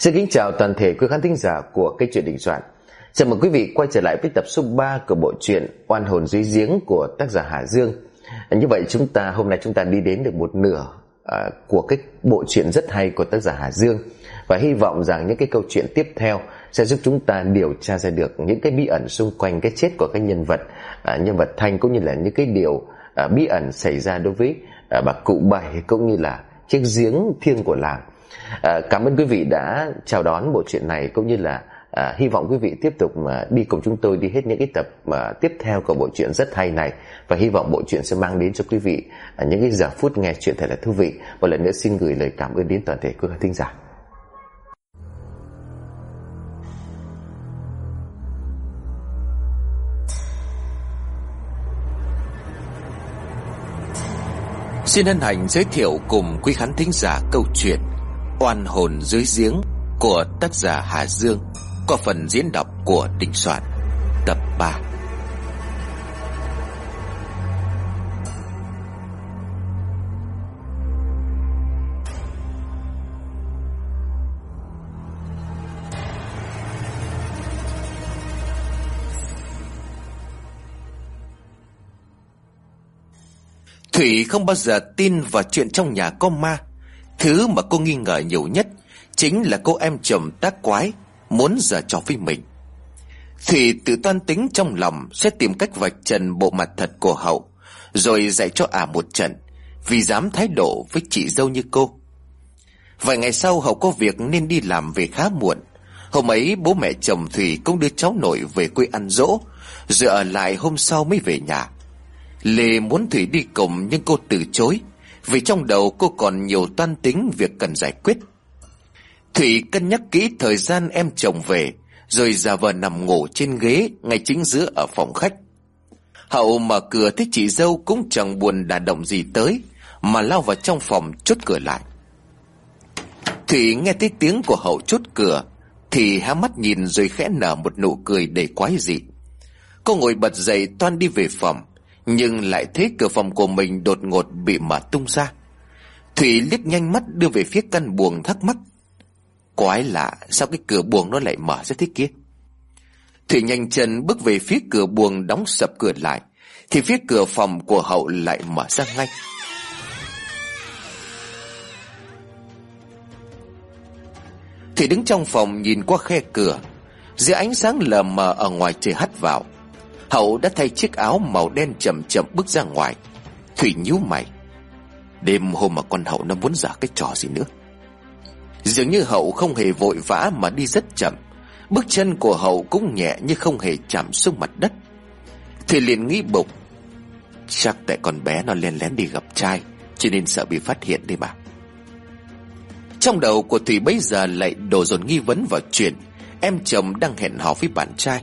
Xin kính chào toàn thể quý khán thính giả của kênh truyện đình soạn. Chào mừng quý vị quay trở lại với tập số 3 của bộ truyện Oan hồn dưới giếng của tác giả Hà Dương. Như vậy chúng ta hôm nay chúng ta đi đến được một nửa à, của cái bộ truyện rất hay của tác giả Hà Dương và hy vọng rằng những cái câu chuyện tiếp theo sẽ giúp chúng ta điều tra ra được những cái bí ẩn xung quanh cái chết của cái nhân vật à, nhân vật Thanh cũng như là những cái điều à, bí ẩn xảy ra đối với à, bà cụ Bảy cũng như là chiếc giếng thiêng của làng À, cảm ơn quý vị đã chào đón bộ truyện này cũng như là à, hy vọng quý vị tiếp tục mà đi cùng chúng tôi đi hết những cái tập mà tiếp theo của bộ truyện rất hay này và hy vọng bộ truyện sẽ mang đến cho quý vị à, những cái giờ phút nghe chuyện thật là thú vị. Một lần nữa xin gửi lời cảm ơn đến toàn thể quý khán thính giả. Xin hân hạnh giới thiệu cùng quý khán thính giả câu chuyện Oan hồn dưới giếng của tác giả Hà Dương qua phần diễn đọc của Đình Soạn, tập 3. Thủy không bao giờ tin vào chuyện trong nhà có ma Thứ mà cô nghi ngờ nhiều nhất Chính là cô em chồng tác quái Muốn giở trò với mình. Thủy tự toan tính trong lòng Sẽ tìm cách vạch trần bộ mặt thật của Hậu, Rồi dạy cho ả một trận, Vì dám thái độ với chị dâu như cô. Vài ngày sau, Hậu có việc nên đi làm về khá muộn. Hôm ấy, bố mẹ chồng Thủy cũng đưa cháu nội về quê ăn dỗ, Rồi ở lại hôm sau mới về nhà. Lê muốn Thủy đi cùng nhưng cô từ chối vì trong đầu cô còn nhiều toan tính việc cần giải quyết. Thủy cân nhắc kỹ thời gian em chồng về, Rồi giả vờ nằm ngủ trên ghế Ngay chính giữa ở phòng khách. Hậu mở cửa thấy chị dâu cũng chẳng buồn đả động gì tới, Mà lao vào trong phòng chốt cửa lại. Thủy nghe thấy tiếng của Hậu chốt cửa, Thì há mắt nhìn rồi khẽ nở một nụ cười đầy quái dị. Cô ngồi bật dậy toan đi về phòng nhưng lại thấy cửa phòng của mình đột ngột bị mở tung ra. Thủy liếc nhanh mắt đưa về phía căn buồng thắc mắc. Quái lạ, sao cái cửa buồng nó lại mở ra thế kia? Thủy nhanh chân bước về phía cửa buồng đóng sập cửa lại, Thì phía cửa phòng của hậu lại mở ra ngay. Thủy đứng trong phòng nhìn qua khe cửa, Dưới ánh sáng lờ mờ ở ngoài trời hắt vào. Hậu đã thay chiếc áo màu đen chậm chậm bước ra ngoài. Thủy nhíu mày. Đêm hôm mà con Hậu nó muốn giả cái trò gì nữa? Dường như Hậu không hề vội vã mà đi rất chậm. Bước chân của Hậu cũng nhẹ như không hề chạm xuống mặt đất. Thì liền nghĩ bụng. Chắc tại con bé nó len lén đi gặp trai, Cho nên sợ bị phát hiện đi mà. Trong đầu của Thủy bây giờ lại đổ dồn nghi vấn vào chuyện Em chồng đang hẹn hò với bạn trai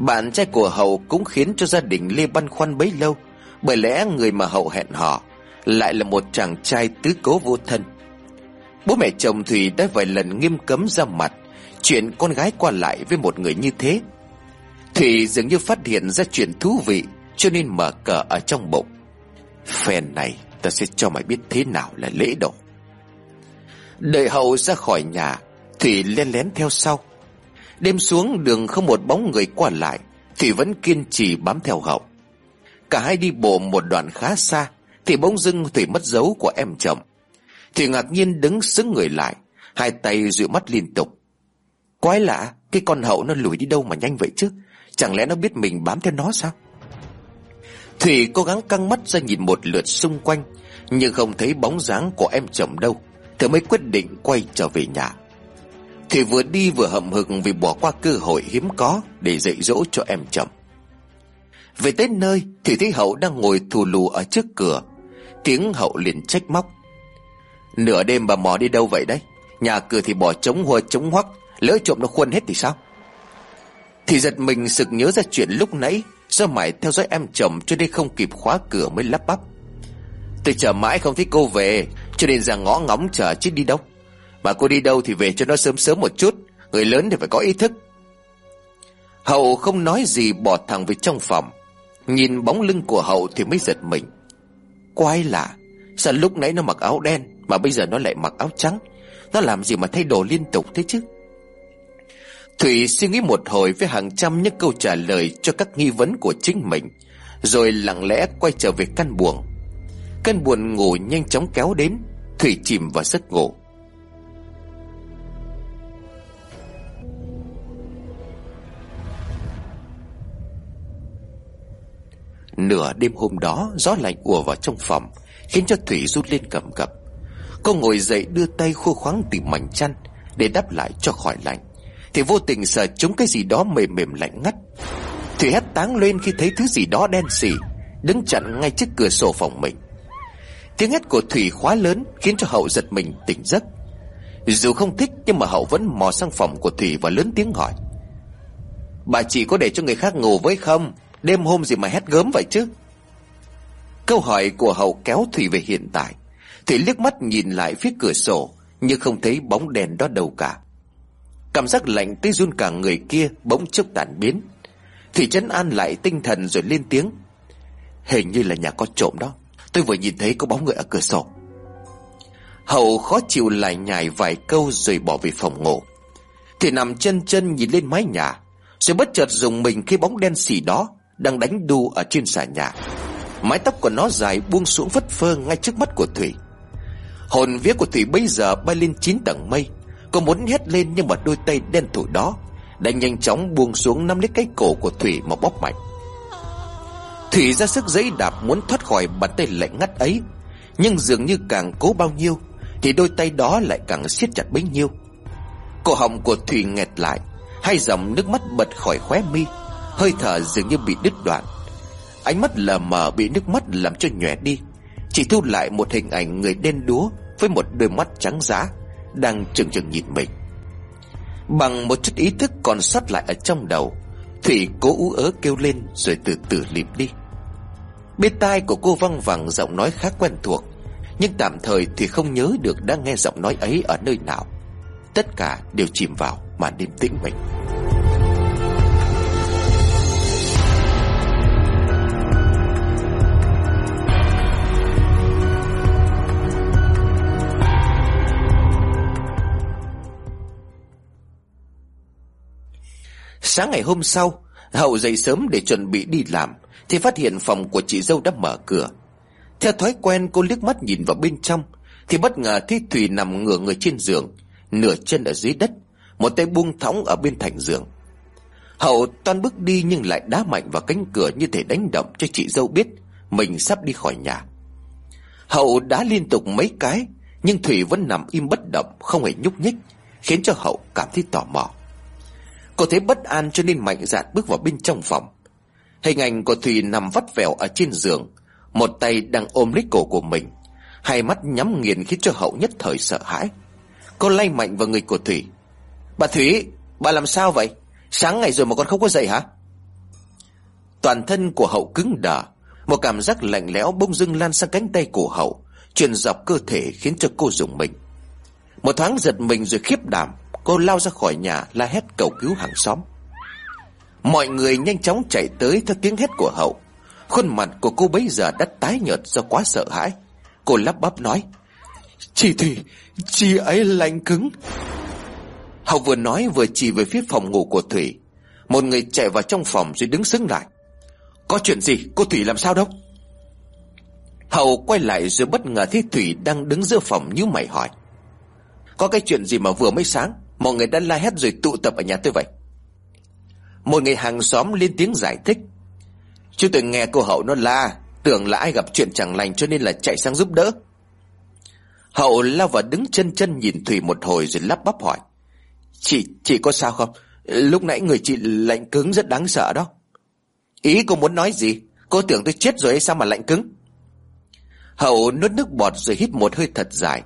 bạn trai của Hậu cũng khiến cho gia đình Lê băn khoăn bấy lâu. Bởi lẽ người mà Hậu hẹn hò Lại là một chàng trai tứ cố vô thân. Bố mẹ chồng Thùy đã vài lần nghiêm cấm ra mặt Chuyện con gái qua lại với một người như thế. Thùy dường như phát hiện ra chuyện thú vị, Cho nên mở cờ ở trong bụng. Phen này, ta sẽ cho mày biết thế nào là lễ độ. Đợi hậu ra khỏi nhà, Thủy len lén theo sau. Đêm xuống đường không một bóng người qua lại thủy vẫn kiên trì bám theo hậu. Cả hai đi bộ một đoạn khá xa, Thì bỗng dưng Thủy mất dấu của em chồng. Thủy ngạc nhiên đứng xứng người lại, Hai tay dụi mắt liên tục. Quái lạ, Cái con hậu nó lùi đi đâu mà nhanh vậy chứ? Chẳng lẽ nó biết mình bám theo nó sao? Thủy cố gắng căng mắt ra nhìn một lượt xung quanh, Nhưng không thấy bóng dáng của em chồng đâu thủy mới quyết định quay trở về nhà thì vừa đi vừa hậm hực vì bỏ qua cơ hội hiếm có để dạy dỗ cho em chồng. Về tới nơi thì thấy Hậu đang ngồi thù lù ở trước cửa. Tiếng Hậu liền trách móc. Nửa đêm bà mò đi đâu vậy đấy? Nhà cửa thì bỏ trống hoa trống hoắc, lỡ trộm nó khuôn hết thì sao? Thì giật mình sực nhớ ra chuyện lúc nãy, do mãi theo dõi em chồng cho nên không kịp khóa cửa mới lắp bắp. Tôi chờ mãi không thấy cô về, cho nên ra ngõ ngóng chờ chứ đi đâu. Mà cô đi đâu thì về cho nó sớm sớm một chút. Người lớn thì phải có ý thức. Hậu không nói gì bỏ thẳng về trong phòng. Nhìn bóng lưng của Hậu thì mới giật mình. Quái lạ. Sao lúc nãy nó mặc áo đen Mà bây giờ nó lại mặc áo trắng? Nó làm gì mà thay đổi liên tục thế chứ? Thủy suy nghĩ một hồi với hàng trăm những câu trả lời cho các nghi vấn của chính mình, Rồi lặng lẽ quay trở về căn buồng. Căn buồn ngủ nhanh chóng kéo đến, Thủy chìm vào giấc ngủ. Nửa đêm hôm đó, Gió lạnh ùa vào trong phòng, Khiến cho Thủy rút lên cầm cập. Cô ngồi dậy đưa tay khô khoáng tìm mảnh chăn Để đắp lại cho khỏi lạnh. Thì vô tình sờ trúng cái gì đó mềm mềm lạnh ngắt. Thủy hét táng lên khi thấy thứ gì đó đen xì, Đứng chặn ngay trước cửa sổ phòng mình. Tiếng hét của Thủy khóa lớn Khiến cho Hậu giật mình tỉnh giấc. Dù không thích, nhưng mà Hậu vẫn mò sang phòng của Thủy và lớn tiếng hỏi. Bà chị có để cho người khác ngủ với không? Đêm hôm gì mà hét gớm vậy chứ? Câu hỏi của Hậu kéo Thủy về hiện tại. Thủy liếc mắt nhìn lại phía cửa sổ, Nhưng không thấy bóng đèn đó đâu cả. Cảm giác lạnh tới run cả người kia Bỗng chốc tàn biến. Thủy chấn an lại tinh thần rồi lên tiếng. Hình như là nhà có trộm đó. Tôi vừa nhìn thấy có bóng người ở cửa sổ. Hậu khó chịu lại nhài vài câu rồi bỏ về phòng ngủ. Thì nằm chân chân nhìn lên mái nhà, Rồi bất chợt dùng mình khi bóng đen xì đó đang đánh đu ở trên xà nhà. Mái tóc của nó dài buông xuống phất phơ ngay trước mắt của Thủy. Hồn vía của Thủy bây giờ bay lên chín tầng mây. Cô muốn hét lên nhưng mà đôi tay đen thủ đó Đã nhanh chóng buông xuống nắm lấy cái cổ của Thủy mà bóp mạnh. Thủy ra sức giấy đạp muốn thoát khỏi bàn tay lạnh ngắt ấy, Nhưng dường như càng cố bao nhiêu Thì đôi tay đó lại càng siết chặt bấy nhiêu. Cổ họng của Thủy nghẹt lại, Hai dòng nước mắt bật khỏi khóe mi. Hơi thở dường như bị đứt đoạn. Ánh mắt lờ mờ bị nước mắt làm cho nhòe đi. Chỉ thu lại một hình ảnh người đen đúa Với một đôi mắt trắng giá, Đang chừng chừng nhìn mình. Bằng một chút ý thức còn sót lại ở trong đầu, Thủy cố ú ớ kêu lên Rồi từ từ lịm đi. Bên tai của cô văng vẳng giọng nói khá quen thuộc, Nhưng tạm thời thì không nhớ được đã nghe giọng nói ấy ở nơi nào. Tất cả đều chìm vào màn đêm tĩnh mịch. Sáng ngày hôm sau, Hậu dậy sớm để chuẩn bị đi làm, Thì phát hiện phòng của chị dâu đã mở cửa. Theo thói quen, cô liếc mắt nhìn vào bên trong, Thì bất ngờ thấy Thùy nằm ngửa người trên giường, Nửa chân ở dưới đất, Một tay buông thõng ở bên thành giường. Hậu toan bước đi nhưng lại đá mạnh vào cánh cửa như thể đánh động cho chị dâu biết Mình sắp đi khỏi nhà. Hậu đá liên tục mấy cái, Nhưng Thủy vẫn nằm im bất động, Không hề nhúc nhích, Khiến cho Hậu cảm thấy tò mò. Cô thấy bất an cho nên mạnh dạn bước vào bên trong phòng. Hình ảnh của Thùy nằm vắt vẻo ở trên giường, Một tay đang ôm lấy cổ của mình, Hai mắt nhắm nghiền khiến cho hậu nhất thời sợ hãi. Cô lay mạnh vào người của Thủy Bà Thủy Bà làm sao vậy? Sáng ngày rồi mà con không có dậy hả? Toàn thân của hậu cứng đờ, Một cảm giác lạnh lẽo bông dưng lan sang cánh tay của hậu, Truyền dọc cơ thể khiến cho cô dùng mình. Một thoáng giật mình rồi khiếp đảm Cô lao ra khỏi nhà la hét cầu cứu hàng xóm. Mọi người nhanh chóng chạy tới theo tiếng hét của hậu. Khuôn mặt của cô bấy giờ đã tái nhợt do quá sợ hãi. Cô lắp bắp nói Chị Thủy, chị ấy lạnh cứng. Hậu vừa nói vừa chỉ về phía phòng ngủ của Thủy. Một người chạy vào trong phòng rồi đứng sững lại. Có chuyện gì? Cô Thủy làm sao đâu? Hậu quay lại rồi bất ngờ thấy Thủy đang đứng giữa phòng như mày hỏi Có cái chuyện gì mà vừa mới sáng? Mọi người đã la hét rồi tụ tập ở nhà tôi vậy Một người hàng xóm lên tiếng giải thích Chứ tôi nghe cô Hậu nó la Tưởng là ai gặp chuyện chẳng lành cho nên là chạy sang giúp đỡ Hậu lao vào đứng chân chân nhìn Thủy một hồi rồi lắp bắp hỏi Chị, chị có sao không? Lúc nãy người chị lạnh cứng rất đáng sợ đó Ý cô muốn nói gì? Cô tưởng tôi chết rồi hay sao mà lạnh cứng? Hậu nuốt nước bọt rồi hít một hơi thật dài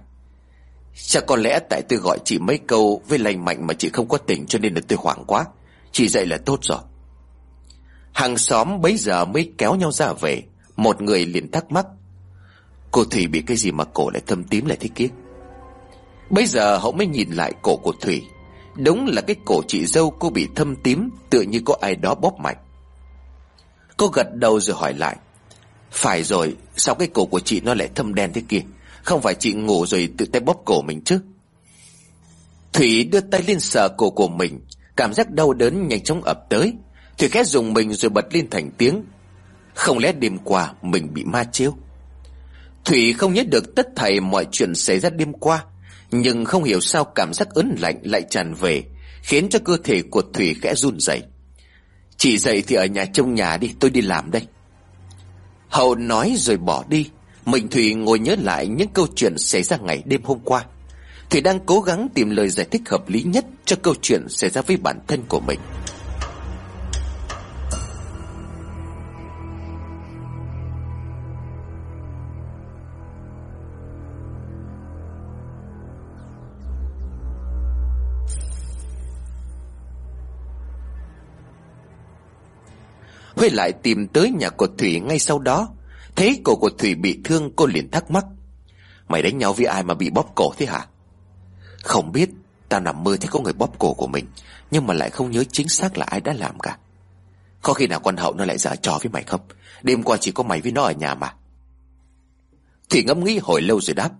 Chắc có lẽ tại tôi gọi chị mấy câu với lành mạnh mà chị không có tỉnh cho nên là tôi hoảng quá. Chị dậy là tốt rồi. Hàng xóm bấy giờ mới kéo nhau ra về. Một người liền thắc mắc. Cô Thủy bị cái gì mà cổ lại thâm tím lại thế kia? Bây giờ hậu mới nhìn lại cổ của Thủy. Đúng là cái cổ chị dâu cô bị thâm tím tựa như có ai đó bóp mạnh. Cô gật đầu rồi hỏi lại. Phải rồi, sao cái cổ của chị nó lại thâm đen thế kia? Không phải chị ngủ rồi tự tay bóp cổ mình chứ? Thủy đưa tay lên sờ cổ của mình, Cảm giác đau đớn nhanh chóng ập tới. Thủy khẽ dùng mình rồi bật lên thành tiếng. Không lẽ đêm qua mình bị ma chiêu Thủy không nhớ được tất thảy mọi chuyện xảy ra đêm qua, Nhưng không hiểu sao cảm giác ớn lạnh lại tràn về, Khiến cho cơ thể của Thủy khẽ run rẩy. Chị dậy thì ở nhà trông nhà đi, tôi đi làm đây. Hậu nói rồi bỏ đi. Mình Thủy ngồi nhớ lại những câu chuyện xảy ra ngày đêm hôm qua. Thủy đang cố gắng tìm lời giải thích hợp lý nhất cho câu chuyện xảy ra với bản thân của mình. Huê lại tìm tới nhà của Thủy ngay sau đó. Thấy cổ của Thủy bị thương, cô liền thắc mắc. Mày đánh nhau với ai mà bị bóp cổ thế hả? Không biết, Tao nằm mơ thấy có người bóp cổ của mình, Nhưng mà lại không nhớ chính xác là ai đã làm cả. Có khi nào quan hậu nó lại giả trò với mày không? Đêm qua chỉ có mày với nó ở nhà mà. Thủy ngẫm nghĩ hồi lâu rồi đáp.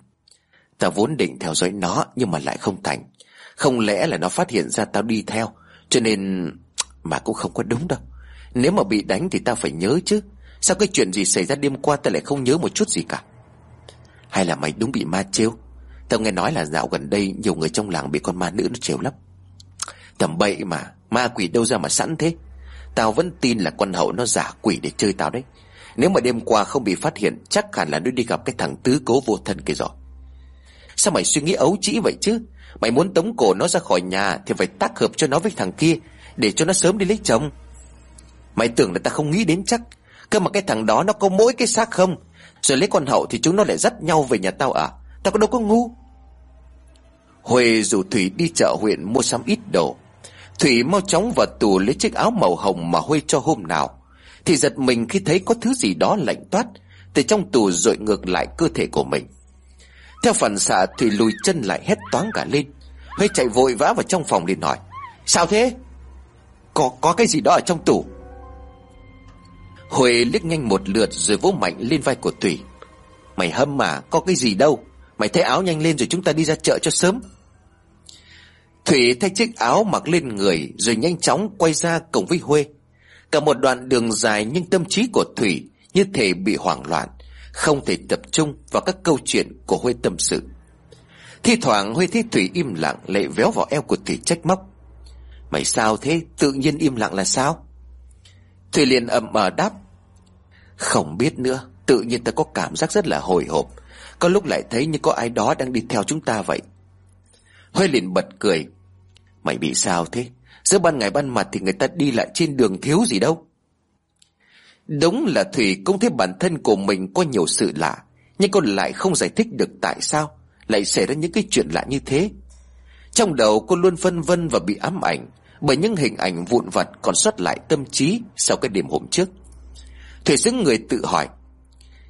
Tao vốn định theo dõi nó, Nhưng mà lại không thành. Không lẽ là nó phát hiện ra tao đi theo, Cho nên Mà cũng không có đúng đâu. Nếu mà bị đánh thì tao phải nhớ chứ. Sao cái chuyện gì xảy ra đêm qua tao lại không nhớ một chút gì cả? Hay là mày đúng bị ma trêu? Tao nghe nói là dạo gần đây Nhiều người trong làng bị con ma nữ nó trêu lắm. Tầm bậy mà, Ma quỷ đâu ra mà sẵn thế? Tao vẫn tin là con hậu nó giả quỷ để chơi tao đấy. Nếu mà đêm qua không bị phát hiện, Chắc hẳn là nó đi gặp cái thằng tứ cố vô thân kia rồi. Sao mày suy nghĩ ấu trĩ vậy chứ? Mày muốn tống cổ nó ra khỏi nhà Thì phải tác hợp cho nó với thằng kia Để cho nó sớm đi lấy chồng. Mày tưởng là ta không nghĩ đến chắc. Cơ mà cái thằng đó nó có mỗi cái xác không? Rồi lấy con hậu thì chúng nó lại dắt nhau về nhà tao à? Tao có đâu có ngu. Huệ rủ Thủy đi chợ huyện mua sắm ít đồ. Thủy mau chóng vào tù lấy chiếc áo màu hồng mà Huê cho hôm nào. Thì giật mình khi thấy có thứ gì đó lạnh toát Từ trong tù dội ngược lại cơ thể của mình. Theo phản xạ, Thủy lùi chân lại hét toáng cả lên. Huê chạy vội vã vào trong phòng liền hỏi Sao thế? Có có cái gì đó ở trong tủ Huệ liếc nhanh một lượt rồi vỗ mạnh lên vai của Thủy Mày hâm mà, có cái gì đâu. Mày thay áo nhanh lên rồi chúng ta đi ra chợ cho sớm. Thủy thay chiếc áo mặc lên người Rồi nhanh chóng quay ra cổng với Huê. Cả một đoạn đường dài nhưng tâm trí của Thủy Như thể bị hoảng loạn, Không thể tập trung vào các câu chuyện của Huê tâm sự. Thi thoảng Huê thấy Thủy im lặng Lại véo vào eo của Thủy trách móc. Mày sao thế? Tự nhiên im lặng là sao? Thủy liền ậm ờ đáp. Không biết nữa, Tự nhiên ta có cảm giác rất là hồi hộp. Có lúc lại thấy như có ai đó đang đi theo chúng ta vậy. Huê liền bật cười. Mày bị sao thế? Giữa ban ngày ban mặt thì người ta đi lại trên đường thiếu gì đâu. Đúng là Thủy cũng thấy bản thân của mình có nhiều sự lạ, Nhưng con lại không giải thích được tại sao Lại xảy ra những cái chuyện lạ như thế. Trong đầu cô luôn phân vân và bị ám ảnh bởi những hình ảnh vụn vặt còn xuất lại tâm trí sau cái đêm hôm trước. Thủy xứng người tự hỏi,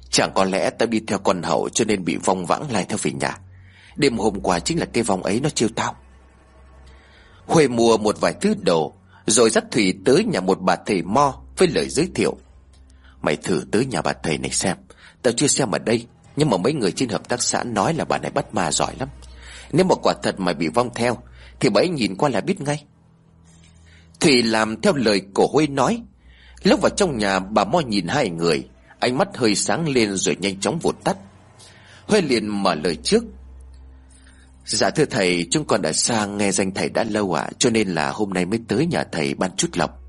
chẳng có lẽ ta đi theo con hậu cho nên bị vong vãng lại theo về nhà. Đêm hôm qua chính là cái vong ấy nó chiêu tao. Huệ mua một vài thứ đồ, rồi dắt Thủy tới nhà một bà thầy mo với lời giới thiệu. Mày thử tới nhà bà thầy này xem, tao chưa xem ở đây, nhưng mà mấy người trên hợp tác xã nói là bà này bắt ma giỏi lắm. Nếu mà quả thật mày bị vong theo, thì bà ấy nhìn qua là biết ngay. Thủy làm theo lời cổ Huê nói Lúc vào trong nhà, bà Mo nhìn hai người. Ánh mắt hơi sáng lên rồi nhanh chóng vụt tắt. Huê liền mở lời trước. Dạ thưa thầy, Chúng con đã sang nghe danh thầy đã lâu ạ, Cho nên là hôm nay mới tới nhà thầy ban chút lọc.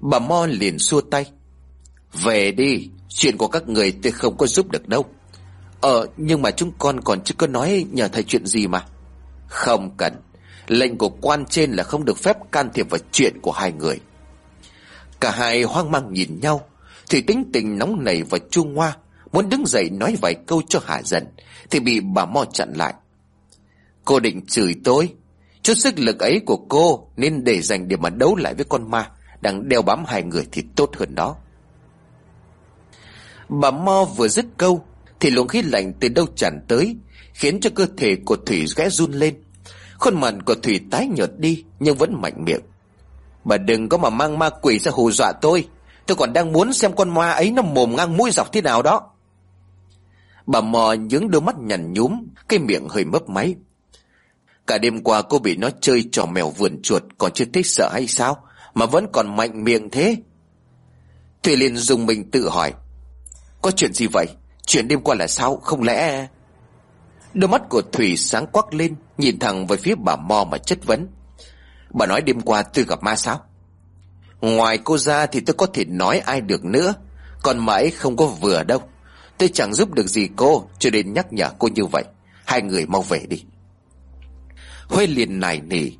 Bà Mo liền xua tay. Về đi, Chuyện của các người tôi không có giúp được đâu. Ờ nhưng mà chúng con còn chưa có nói nhờ thầy chuyện gì mà. Không cần, Lệnh của quan trên là không được phép can thiệp vào chuyện của hai người. Cả hai hoang mang nhìn nhau, Thì tính tình nóng nảy và chuông hoa Muốn đứng dậy nói vài câu cho hạ dần Thì bị bà Mo chặn lại. Cô định chửi tôi, Chút sức lực ấy của cô Nên để dành để mà đấu lại với con ma Đang đeo bám hai người thì tốt hơn đó. Bà Mo vừa dứt câu, Thì luồng khí lạnh từ đâu tràn tới, Khiến cho cơ thể của Thủy ghé run lên. Khuôn mặt của Thủy tái nhợt đi, Nhưng vẫn mạnh miệng. Bà đừng có mà mang ma quỷ ra hù dọa tôi. Tôi còn đang muốn xem con ma ấy Nó mồm ngang mũi dọc thế nào đó. Bà mò những đôi mắt nhằn nhúm, Cái miệng hơi mấp máy. Cả đêm qua cô bị nó chơi trò mèo vườn chuột Còn chưa thích sợ hay sao, Mà vẫn còn mạnh miệng thế. Thùy liền dùng mình tự hỏi, Có chuyện gì vậy? Chuyện đêm qua là sao? Không lẽ Đôi mắt của Thủy sáng quắc lên, Nhìn thẳng về phía bà Mo mà chất vấn. Bà nói đêm qua tôi gặp ma sao? Ngoài cô ra thì tôi có thể nói ai được nữa. Còn mãi không có vừa đâu. Tôi chẳng giúp được gì cô, Cho nên nhắc nhở cô như vậy. Hai người mau về đi. Huê liền nài nỉ.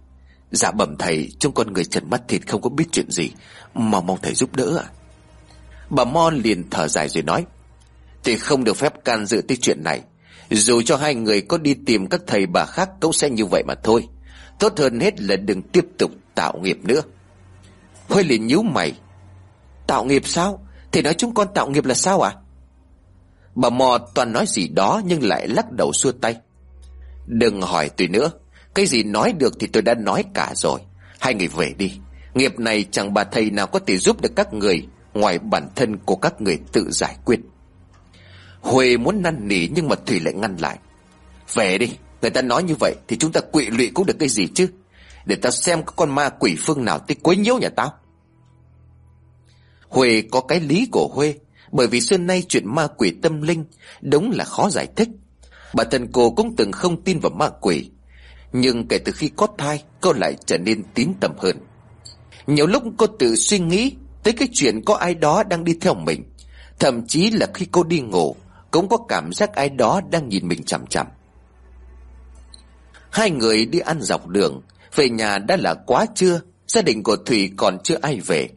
Dạ bẩm thầy, Chúng con người trần mắt thịt không có biết chuyện gì. Mà mong thầy giúp đỡ ạ. Bà Mo liền thở dài rồi nói Thì không được phép can dự tới chuyện này. Dù cho hai người có đi tìm các thầy bà khác Cũng sẽ như vậy mà thôi. Tốt hơn hết là đừng tiếp tục tạo nghiệp nữa. Huê liền nhíu mày. Tạo nghiệp sao? Thì nói chúng con tạo nghiệp là sao ạ? Bà Mò toàn nói gì đó Nhưng lại lắc đầu xua tay. Đừng hỏi tôi nữa. Cái gì nói được thì tôi đã nói cả rồi. Hai người về đi. Nghiệp này chẳng bà thầy nào có thể giúp được các người Ngoài bản thân của các người tự giải quyết. Huệ muốn năn nỉ Nhưng mà Thủy lại ngăn lại. Về đi. Người ta nói như vậy Thì chúng ta quỵ lụy cũng được cái gì chứ? Để ta xem có con ma quỷ phương nào tới quấy nhiễu nhà tao. Huệ có cái lý của Huê, Bởi vì xưa nay chuyện ma quỷ tâm linh Đúng là khó giải thích. Bà thân cô cũng từng không tin vào ma quỷ, Nhưng kể từ khi có thai, Cô lại trở nên tín tâm hơn. Nhiều lúc cô tự suy nghĩ Tới cái chuyện có ai đó đang đi theo mình, Thậm chí là khi cô đi ngủ, Cũng có cảm giác ai đó đang nhìn mình chằm chằm. Hai người đi ăn dọc đường. Về nhà đã là quá trưa, Gia đình của Thủy còn chưa ai về.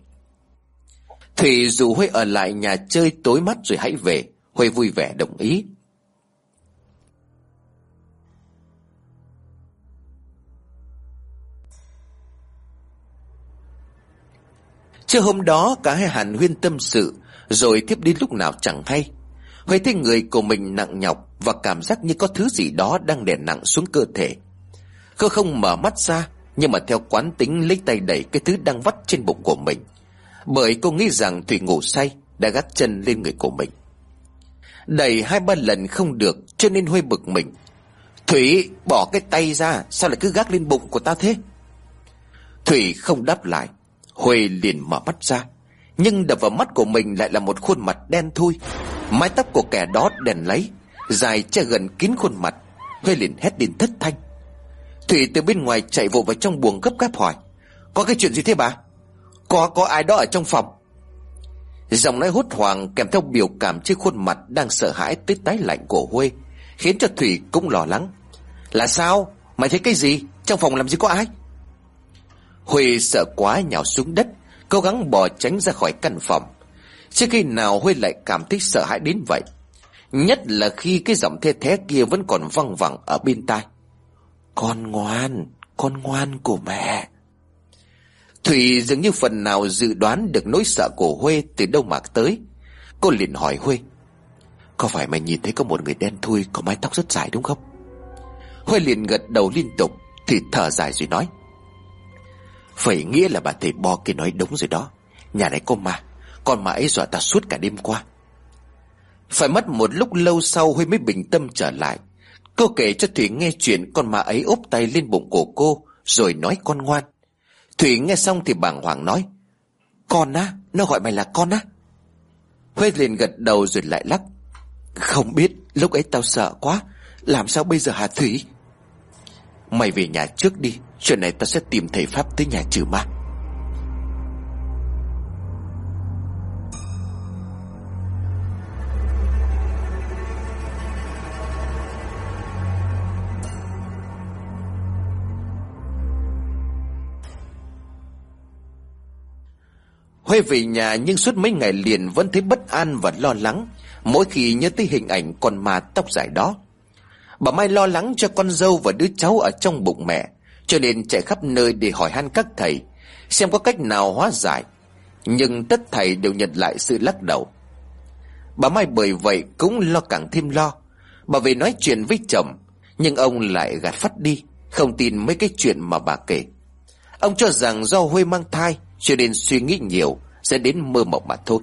Thủy dù Huê ở lại nhà chơi tối mắt rồi hãy về. Huê vui vẻ đồng ý. Trưa hôm đó, cả hai hàn huyên tâm sự, Rồi tiếp đi lúc nào chẳng hay. Huệ thấy người của mình nặng nhọc Và cảm giác như có thứ gì đó đang đè nặng xuống cơ thể. Cô không mở mắt ra, Nhưng mà theo quán tính lấy tay đẩy cái thứ đang vắt trên bụng của mình. Bởi cô nghĩ rằng Thủy ngủ say Đã gắt chân lên người của mình. Đẩy hai ba lần không được, Cho nên Huệ bực mình. Thủy, bỏ cái tay ra, Sao lại cứ gác lên bụng của ta thế? Thủy không đáp lại. Huệ liền mở mắt ra, Nhưng đập vào mắt của mình lại là một khuôn mặt đen thui. Mái tóc của kẻ đó đèn lấy Dài che gần kín khuôn mặt Huê liền hét lên thất thanh. Thủy từ bên ngoài chạy vội vào trong buồng gấp gáp hỏi, Có cái chuyện gì thế bà? Có có ai đó ở trong phòng? Giọng nói hốt hoảng kèm theo biểu cảm trên khuôn mặt Đang sợ hãi tới tái lạnh của Huê, Khiến cho Thủy cũng lo lắng. Là sao? Mày thấy cái gì? Trong phòng làm gì có ai? Huê sợ quá nhào xuống đất, Cố gắng bỏ tránh ra khỏi căn phòng. Chứ khi nào Huê lại cảm thấy sợ hãi đến vậy? Nhất là khi cái giọng thê thế kia vẫn còn văng vẳng ở bên tai. Con ngoan, con ngoan của mẹ. Thủy dường như phần nào dự đoán được nỗi sợ của Huê từ đâu mà tới. Cô liền hỏi Huê Có phải mày nhìn thấy có một người đen thui có mái tóc rất dài đúng không? Huê liền gật đầu liên tục Thì thở dài rồi nói phải nghĩa là bà thầy Bo kia nói đúng rồi đó. Nhà này có ma con ma ấy dọa ta suốt cả đêm qua. Phải mất một lúc lâu sau Huy mới bình tâm trở lại. Cô kể cho Thủy nghe chuyện con ma ấy úp tay lên bụng của cô Rồi nói con ngoan. Thủy nghe xong thì bàng hoàng nói Con á, nó gọi mày là con á. Huê liền gật đầu rồi lại lắc Không biết, lúc ấy tao sợ quá Làm sao bây giờ hả Thủy? Mày về nhà trước đi Chuyện này ta sẽ tìm thầy Pháp tới nhà trừ ma. Huê về nhà nhưng suốt mấy ngày liền vẫn thấy bất an và lo lắng. Mỗi khi nhớ tới hình ảnh con ma tóc dài đó, Bà Mai lo lắng cho con dâu và đứa cháu ở trong bụng mẹ, Cho nên chạy khắp nơi để hỏi han các thầy, Xem có cách nào hóa giải. Nhưng tất thầy đều nhận lại sự lắc đầu. Bà Mai bởi vậy cũng lo càng thêm lo. Bà về nói chuyện với chồng, Nhưng ông lại gạt phát đi, Không tin mấy cái chuyện mà bà kể. Ông cho rằng do Huê mang thai cho nên suy nghĩ nhiều, Sẽ đến mơ mộng mà thôi.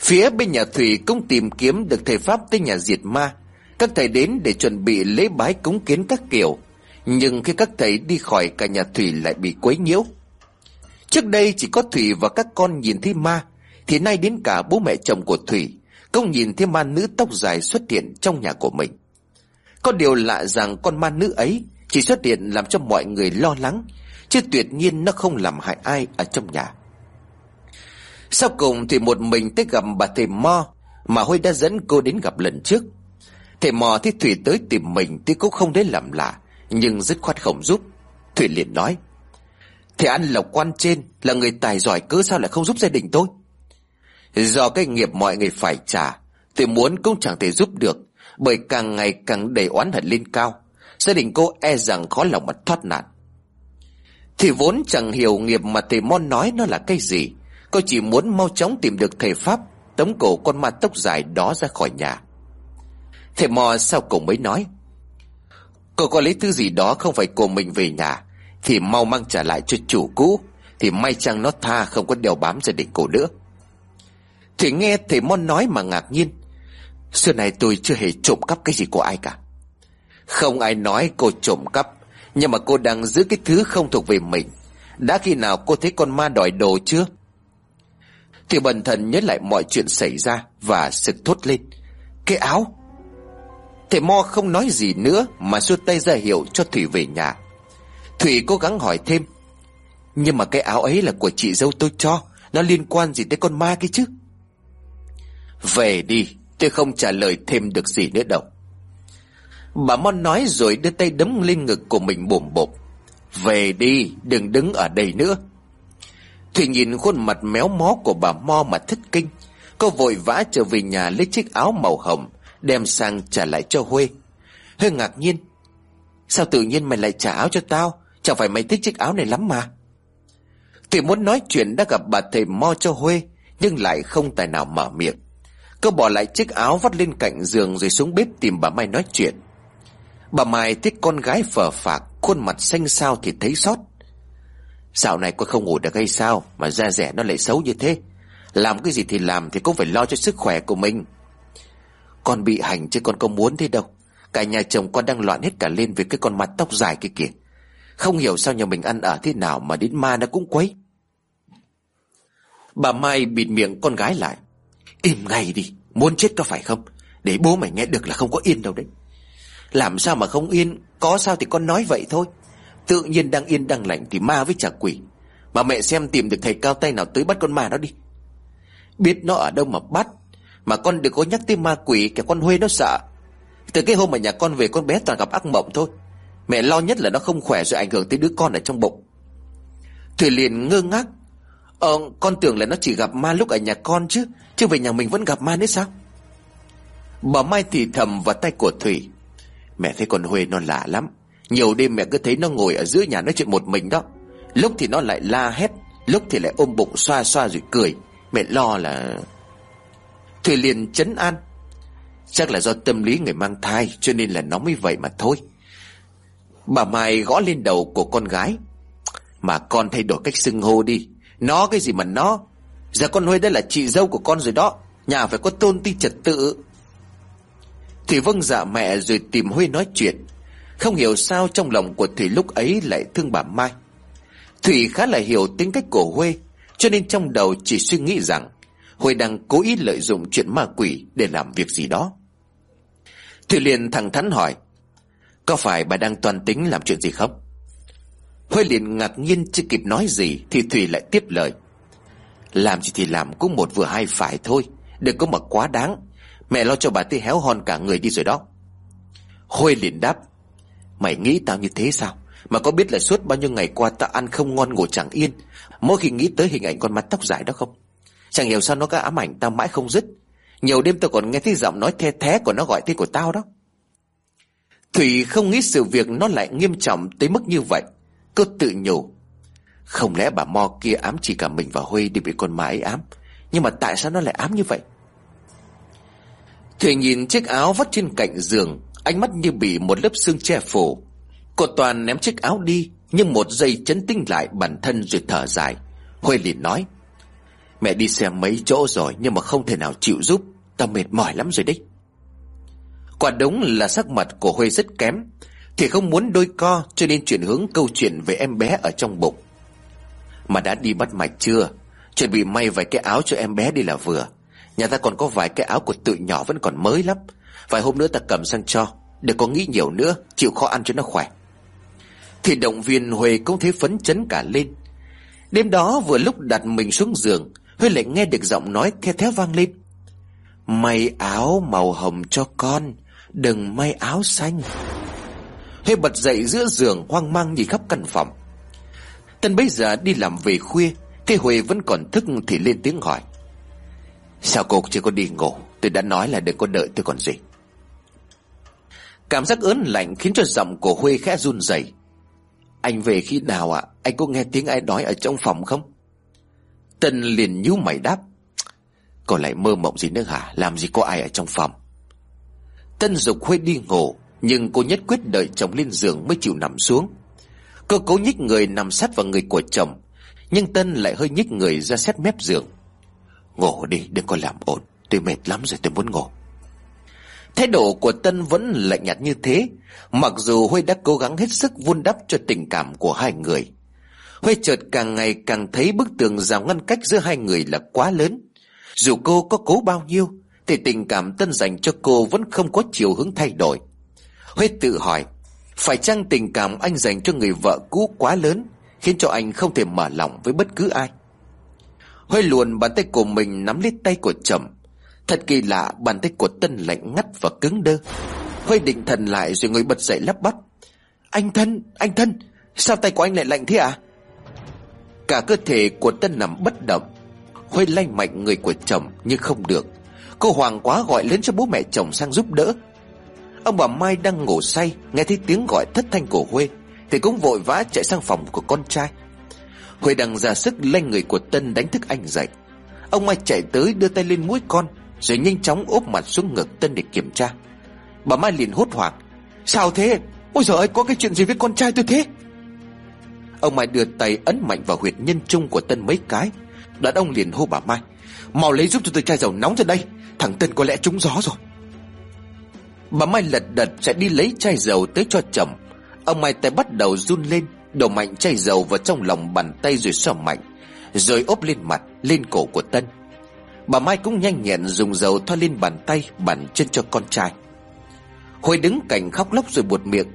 Phía bên nhà Thủy cũng tìm kiếm được thầy Pháp tới nhà diệt ma. Các thầy đến để chuẩn bị lễ bái cúng kiến các kiểu. Nhưng khi các thầy đi khỏi cả nhà Thủy lại bị quấy nhiễu. Trước đây chỉ có Thủy và các con nhìn thấy ma, Thì nay đến cả bố mẹ chồng của Thủy Cũng nhìn thấy ma nữ tóc dài xuất hiện trong nhà của mình. Có điều lạ rằng con ma nữ ấy Chỉ xuất hiện làm cho mọi người lo lắng Chứ tuyệt nhiên nó không làm hại ai ở trong nhà. Sau cùng thì một mình tới gặp bà thầy Mo Mà Huy đã dẫn cô đến gặp lần trước. Thầy Mò thấy Thủy tới tìm mình Thì cũng không đến làm lạ, Nhưng dứt khoát không giúp. Thủy liền nói, Thầy ăn lộc quan trên Là người tài giỏi cớ sao lại không giúp gia đình tôi? Do cái nghiệp mọi người phải trả, Tôi muốn cũng chẳng thể giúp được, Bởi càng ngày càng đầy oán hận lên cao. Gia đình cô e rằng khó lòng mà thoát nạn. Thì vốn chẳng hiểu nghiệp mà thầy Mon nói nó là cái gì. Cô chỉ muốn mau chóng tìm được thầy Pháp, Tống cổ con ma tóc dài đó ra khỏi nhà. Thầy Mò sau cùng mới nói, Cô có lấy thứ gì đó không phải của mình về nhà, Thì mau mang trả lại cho chủ cũ, Thì may chăng nó tha không có đeo bám gia đình cô nữa. Thì nghe thầy Mon nói mà ngạc nhiên, Xưa này tôi chưa hề trộm cắp cái gì của ai cả. Không ai nói cô trộm cắp nhưng mà cô đang giữ cái thứ không thuộc về mình. Đã khi nào cô thấy con ma đòi đồ chưa? Thì bần thần nhớ lại mọi chuyện xảy ra Và sực thốt lên. Cái áo! Thầy Mo không nói gì nữa Mà xua tay ra hiệu cho Thủy về nhà. Thủy cố gắng hỏi thêm. Nhưng mà cái áo ấy là của chị dâu tôi cho. Nó liên quan gì tới con ma kia chứ? Về đi, Tôi không trả lời thêm được gì nữa đâu. Bà Mon nói rồi đưa tay đấm lên ngực của mình bồm bộp. Về đi, Đừng đứng ở đây nữa. Thủy nhìn khuôn mặt méo mó của bà Mo mà thất kinh. Cô vội vã trở về nhà lấy chiếc áo màu hồng, Đem sang trả lại cho Huê. Hơi ngạc nhiên. Sao tự nhiên mày lại trả áo cho tao? Chẳng phải mày thích chiếc áo này lắm mà. Thủy muốn nói chuyện đã gặp bà thầy mo cho Huê, Nhưng lại không tài nào mở miệng. Cô bỏ lại chiếc áo vắt lên cạnh giường Rồi xuống bếp tìm bà Mai nói chuyện. Bà Mai thích con gái phờ phạc, Khuôn mặt xanh xao thì thấy sót Dạo này con không ngủ được hay sao Mà da rẻ nó lại xấu như thế? Làm cái gì thì làm Thì cũng phải lo cho sức khỏe của mình. Con bị hành chứ con không muốn thế đâu. Cả nhà chồng con đang loạn hết cả lên Với cái con mặt tóc dài kia kìa. Không hiểu sao nhà mình ăn ở thế nào Mà đến ma nó cũng quấy. Bà Mai bịt miệng con gái lại. Im ngay đi, Muốn chết có phải không? Để bố mày nghe được là không có yên đâu đấy. Làm sao mà không yên? Có sao thì con nói vậy thôi. Tự nhiên đang yên đang lành thì ma với trả quỷ. Mà mẹ xem tìm được thầy cao tay nào tới bắt con ma đó đi. Biết nó ở đâu mà bắt. Mà con đừng có nhắc tới ma quỷ, Kẻ con Huê nó sợ. Từ cái hôm mà nhà con về con bé toàn gặp ác mộng thôi. Mẹ lo nhất là nó không khỏe rồi ảnh hưởng tới đứa con ở trong bụng. Thủy liền ngơ ngác. Ờ con tưởng là nó chỉ gặp ma lúc ở nhà con chứ. Chứ về nhà mình vẫn gặp ma nữa sao? Bà Mai thì thầm vào tay của Thủy Mẹ thấy con Huê nó lạ lắm. Nhiều đêm mẹ cứ thấy nó ngồi ở giữa nhà nói chuyện một mình đó. Lúc thì nó lại la hét, Lúc thì lại ôm bụng xoa xoa rồi cười. Mẹ lo là Thùy liền chấn an. Chắc là do tâm lý người mang thai, Cho nên là nó mới vậy mà thôi. Bà Mai gõ lên đầu của con gái. Mà con thay đổi cách xưng hô đi. Nó cái gì mà nó? Giờ con Huê đây là chị dâu của con rồi đó. Nhà phải có tôn ti trật tự. Thủy vâng dạ mẹ rồi tìm Huê nói chuyện Không hiểu sao trong lòng của Thủy lúc ấy lại thương bà Mai Thủy khá là hiểu tính cách của Huê Cho nên trong đầu chỉ suy nghĩ rằng Huy đang cố ý lợi dụng chuyện ma quỷ để làm việc gì đó. Thủy liền thẳng thắn hỏi, có phải bà đang toàn tính làm chuyện gì không? Huy liền ngạc nhiên chưa kịp nói gì thì Thủy lại tiếp lời. Làm gì thì làm cũng một vừa hai phải thôi, đừng có mà quá đáng. Mẹ lo cho bà tí héo hon cả người đi rồi đó. Khôi liền đáp, mày nghĩ tao như thế sao? Mà có biết là suốt bao nhiêu ngày qua tao ăn không ngon ngủ chẳng yên? Mỗi khi nghĩ tới hình ảnh con mắt tóc dài đó không? Chẳng hiểu sao nó cứ ám ảnh tao mãi không dứt. Nhiều đêm tao còn nghe thấy giọng nói the thé của nó gọi tên của tao đó. Thủy không nghĩ sự việc nó lại nghiêm trọng tới mức như vậy. Cô tự nhủ Không lẽ bà Mo kia ám chỉ cả mình và Huy đi bị con ma ấy ám? Nhưng mà tại sao nó lại ám như vậy? Thủy nhìn chiếc áo vắt trên cạnh giường, Ánh mắt như bị một lớp xương che phủ. Cô Toàn ném chiếc áo đi, Nhưng một giây chấn tinh lại bản thân rồi thở dài. Huê liền nói, Mẹ đi xem mấy chỗ rồi Nhưng mà không thể nào chịu giúp. Tao mệt mỏi lắm rồi đấy. Quả đúng là sắc mặt của Huê rất kém, Thì không muốn đôi co cho nên chuyển hướng câu chuyện về em bé ở trong bụng. Mà đã đi bắt mạch chưa? Chuẩn bị may vài cái áo cho em bé đi là vừa. Nhà ta còn có vài cái áo của tự nhỏ vẫn còn mới lắm. Vài hôm nữa ta cầm sang cho Đừng có nghĩ nhiều nữa, Chịu khó ăn cho nó khỏe. Thì động viên Huệ cũng thấy phấn chấn cả lên. Đêm đó vừa lúc đặt mình xuống giường Huệ lại nghe được giọng nói the thé vang lên. May áo màu hồng cho con, Đừng may áo xanh. Huệ bật dậy giữa giường, hoang mang nhìn khắp căn phòng. Tân bây giờ đi làm về khuya Thế Huệ vẫn còn thức thì lên tiếng hỏi. Sao cô chưa có đi ngủ Tôi đã nói là đừng có đợi tôi còn gì Cảm giác ớn lạnh khiến cho giọng của Huê khẽ run rẩy. Anh về khi nào ạ? À? Anh có nghe tiếng ai nói ở trong phòng không? Tân liền nhíu mày đáp. Còn lại mơ mộng gì nữa hả? Làm gì có ai ở trong phòng? Tân dục Huê đi ngủ, nhưng cô nhất quyết đợi chồng lên giường mới chịu nằm xuống. Cô cố nhích người nằm sát vào người của chồng, nhưng Tân lại hơi nhích người ra xét mép giường. Ngủ đi, đừng có làm ổn. Tôi mệt lắm rồi tôi muốn ngủ. Thái độ của Tân vẫn lạnh nhạt như thế Mặc dù huy đã cố gắng hết sức vun đắp cho tình cảm của hai người huy chợt càng ngày càng thấy bức tường rào ngăn cách giữa hai người là quá lớn Dù cô có cố bao nhiêu Thì tình cảm Tân dành cho cô vẫn không có chiều hướng thay đổi huy tự hỏi Phải chăng tình cảm anh dành cho người vợ cũ quá lớn Khiến cho anh không thể mở lòng với bất cứ ai Huê luồn bàn tay của mình nắm lấy tay của chồng Thật kỳ lạ bàn tay của Tân lạnh ngắt và cứng đơ. Huê định thần lại rồi ngồi bật dậy lắp bắp. Anh thân, anh thân Sao tay của anh lại lạnh thế à Cả cơ thể của Tân nằm bất động. Huê lay mạnh người của chồng nhưng không được. Cô hoàng quá gọi lớn cho bố mẹ chồng sang giúp đỡ. Ông bà Mai đang ngủ say Nghe thấy tiếng gọi thất thanh của Huê Thì cũng vội vã chạy sang phòng của con trai. Huệ đang ra sức lanh người của Tân đánh thức anh dậy. Ông Mai chạy tới đưa tay lên mũi con, rồi nhanh chóng ốp mặt xuống ngực Tân để kiểm tra. Bà Mai liền hốt hoảng. Sao thế? Ôi giời ơi, có cái chuyện gì với con trai tôi thế? Ông Mai đưa tay ấn mạnh vào huyệt nhân trung của Tân mấy cái. Đoạn ông liền hô bà Mai, Mau lấy giúp cho tôi chai dầu nóng ra đây. Thằng Tân có lẽ trúng gió rồi. Bà Mai lật đật sẽ đi lấy chai dầu tới cho chồng Ông Mai tay bắt đầu run lên Đổ mạnh chai dầu vào trong lòng bàn tay rồi xoa mạnh, Rồi ốp lên mặt, Lên cổ của Tân. Bà Mai cũng nhanh nhẹn dùng dầu thoa lên bàn tay, Bàn chân cho con trai. Hồi đứng cạnh khóc lóc rồi buột miệng.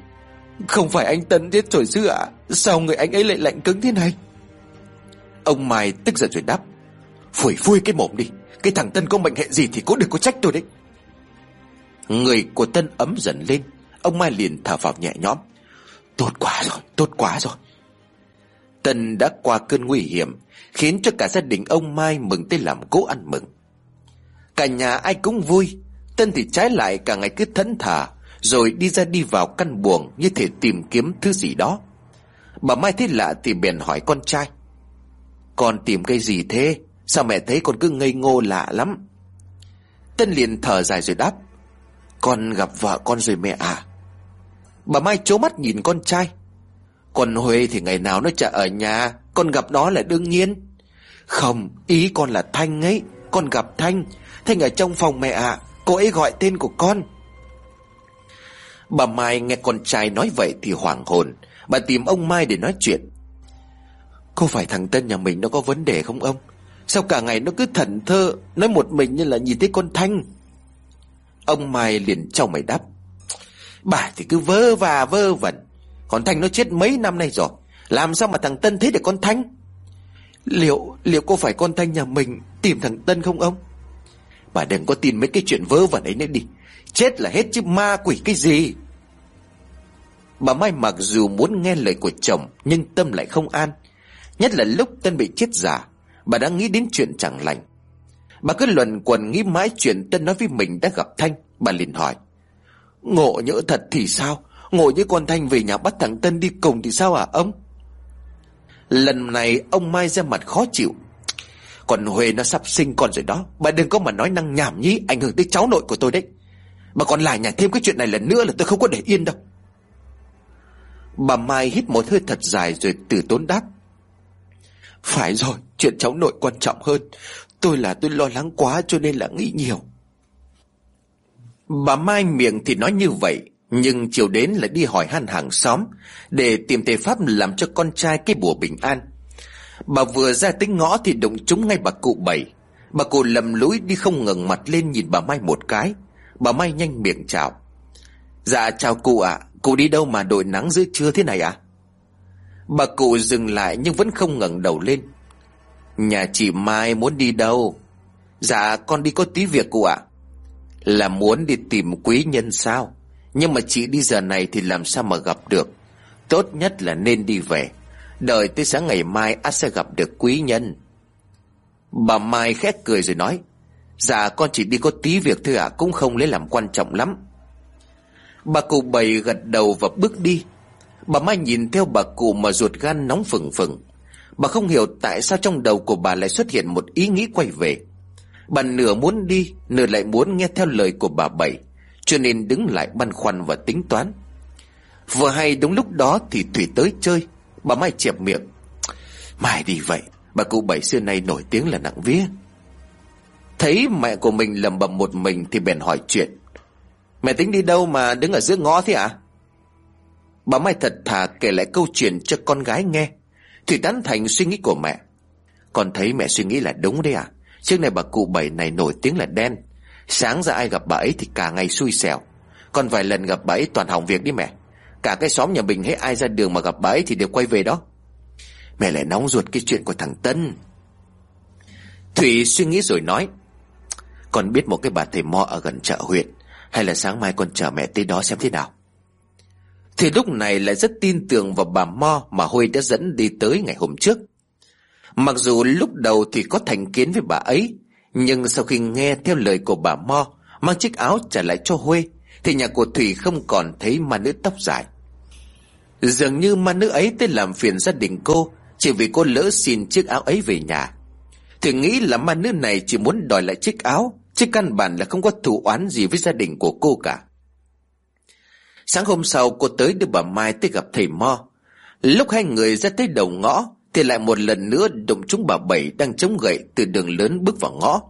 Không phải anh Tân giết rồi dư ạ, Sao người anh ấy lại lạnh cứng thế này? Ông Mai tức giận rồi đáp. Phủi phui cái mồm đi, Cái thằng Tân có mệnh hệ gì thì cũng đừng có trách tôi đấy. Người của Tân ấm dần lên, Ông Mai liền thở vào nhẹ nhõm. Tốt quá rồi, tốt quá rồi. Tần đã qua cơn nguy hiểm Khiến cho cả gia đình ông Mai mừng tới làm cố ăn mừng. Cả nhà ai cũng vui Tân thì trái lại cả ngày cứ thẫn thả Rồi đi ra đi vào căn buồng Như thể tìm kiếm thứ gì đó. Bà Mai thấy lạ thì bèn hỏi con trai Con tìm cái gì thế? Sao mẹ thấy con cứ ngây ngô lạ lắm? Tân liền thở dài rồi đáp Con gặp vợ con rồi mẹ à. Bà Mai chố mắt nhìn con trai. Còn Huê thì ngày nào nó chả ở nhà, Con gặp đó là đương nhiên. Không, ý con là Thanh ấy, Con gặp Thanh. Thanh ở trong phòng mẹ ạ, Cô ấy gọi tên của con. Bà Mai nghe con trai nói vậy thì hoảng hồn, Bà tìm ông Mai để nói chuyện. Có phải thằng Tân nhà mình nó có vấn đề không ông? Sao cả ngày nó cứ thần thơ, Nói một mình như là nhìn thấy con Thanh? Ông Mai liền trong mày đáp. Bà thì cứ vơ và vơ vẩn. Còn Thanh nó chết mấy năm nay rồi? Làm sao mà thằng Tân thấy được con Thanh? Liệu Liệu có phải con Thanh nhà mình Tìm thằng Tân không ông? Bà đừng có tin mấy cái chuyện vớ vẩn ấy nữa đi. Chết là hết chứ ma quỷ cái gì? Bà Mai mặc dù muốn nghe lời của chồng, Nhưng tâm lại không an. Nhất là lúc Tân bị chết giả Bà đã nghĩ đến chuyện chẳng lành. Bà cứ luẩn quẩn nghĩ mãi chuyện Tân nói với mình đã gặp Thanh, Bà liền hỏi. Ngộ nhỡ thật thì sao? Ngộ với con Thanh về nhà bắt thằng Tân đi cùng thì sao à ông? Lần này ông Mai ra mặt khó chịu. Còn Huệ nó sắp sinh con rồi đó. Bà đừng có mà nói năng nhảm nhí, Ảnh hưởng tới cháu nội của tôi đấy. Bà còn lại nhảy thêm cái chuyện này lần nữa là tôi không có để yên đâu. Bà Mai hít một hơi thật dài rồi từ tốn đáp. Phải rồi, Chuyện cháu nội quan trọng hơn. Tôi là tôi lo lắng quá cho nên là nghĩ nhiều. Bà Mai miệng thì nói như vậy, Nhưng chiều đến lại đi hỏi han hàng xóm, Để tìm thầy Pháp làm cho con trai cái bùa bình an. Bà vừa ra tính ngõ thì đụng trúng ngay bà cụ bảy. Bà cụ lầm lũi đi không ngừng mặt lên nhìn bà Mai một cái. Bà Mai nhanh miệng chào. Dạ chào cụ ạ, Cụ đi đâu mà đội nắng giữa trưa thế này ạ? Bà cụ dừng lại nhưng vẫn không ngẩng đầu lên. Nhà chị Mai muốn đi đâu? Dạ con đi có tí việc cụ ạ. Là muốn đi tìm quý nhân sao? Nhưng mà chị đi giờ này thì làm sao mà gặp được? Tốt nhất là nên đi về. Đợi tới sáng ngày mai ắt sẽ gặp được quý nhân. Bà Mai khét cười rồi nói Dạ con chỉ đi có tí việc thôi ạ, Cũng không lấy làm quan trọng lắm. Bà cụ bầy gật đầu và bước đi. Bà Mai nhìn theo bà cụ mà ruột gan nóng phừng phừng. Bà không hiểu tại sao trong đầu của bà lại xuất hiện một ý nghĩ quay về. Bà nửa muốn đi, Nửa lại muốn nghe theo lời của bà Bảy, Cho nên đứng lại băn khoăn và tính toán. Vừa hay đúng lúc đó thì Thủy tới chơi. Bà Mai chẹp miệng. Mai đi vậy, Bà cụ Bảy xưa nay nổi tiếng là nặng vía. Thấy mẹ của mình lầm bầm một mình Thì bèn hỏi chuyện. Mẹ tính đi đâu mà đứng ở giữa ngõ thế ạ? À? Bà Mai thật thà kể lại câu chuyện cho con gái nghe. Thủy tán thành suy nghĩ của mẹ. Con thấy mẹ suy nghĩ là đúng đấy à Trước này bà cụ bảy này nổi tiếng là đen. Sáng ra ai gặp bà ấy thì cả ngày xui xẻo. Còn vài lần gặp bà ấy toàn hỏng việc đi mẹ. Cả cái xóm nhà mình hết ai ra đường mà gặp bà ấy thì đều quay về đó. Mẹ lại nóng ruột cái chuyện của thằng Tân. Thủy suy nghĩ rồi nói, Con biết một cái bà thầy mo ở gần chợ huyện, Hay là sáng mai con chở mẹ tới đó xem thế nào? Thì lúc này lại rất tin tưởng vào bà Mo Mà Huy đã dẫn đi tới ngày hôm trước. Mặc dù lúc đầu thì có thành kiến với bà ấy, Nhưng sau khi nghe theo lời của bà Mo, Mang chiếc áo trả lại cho Huê, Thì nhà của Thủy không còn thấy ma nữ tóc dài. Dường như ma nữ ấy tới làm phiền gia đình cô, Chỉ vì cô lỡ xin chiếc áo ấy về nhà. Thủy nghĩ là ma nữ này chỉ muốn đòi lại chiếc áo, Chứ căn bản là không có thù oán gì với gia đình của cô cả. Sáng hôm sau, cô tới đưa bà Mai tới gặp thầy Mo. Lúc hai người ra tới đầu ngõ thì lại một lần nữa đụng chúng bà Bảy đang chống gậy từ đường lớn bước vào ngõ.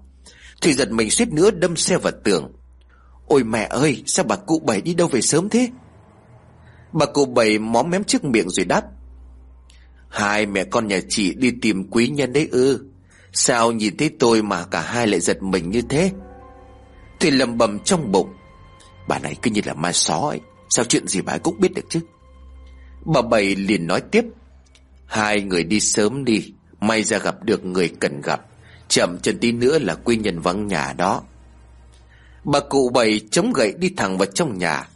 Thì giật mình suýt nữa đâm xe vào tường. Ôi mẹ ơi, sao bà cụ Bảy đi đâu về sớm thế? Bà cụ Bảy móm mém trước miệng rồi đáp. Hai mẹ con nhà chị đi tìm quý nhân đấy ư. Sao nhìn thấy tôi mà cả hai lại giật mình như thế? Thì lầm bầm trong bụng. Bà này cứ như là ma sói. Sao chuyện gì bà cũng biết được chứ? Bà Bảy liền nói tiếp. Hai người đi sớm đi, May ra gặp được người cần gặp. Chậm chân tí nữa là quy nhân vắng nhà đó. Bà cụ bảy chống gậy đi thẳng vào trong nhà.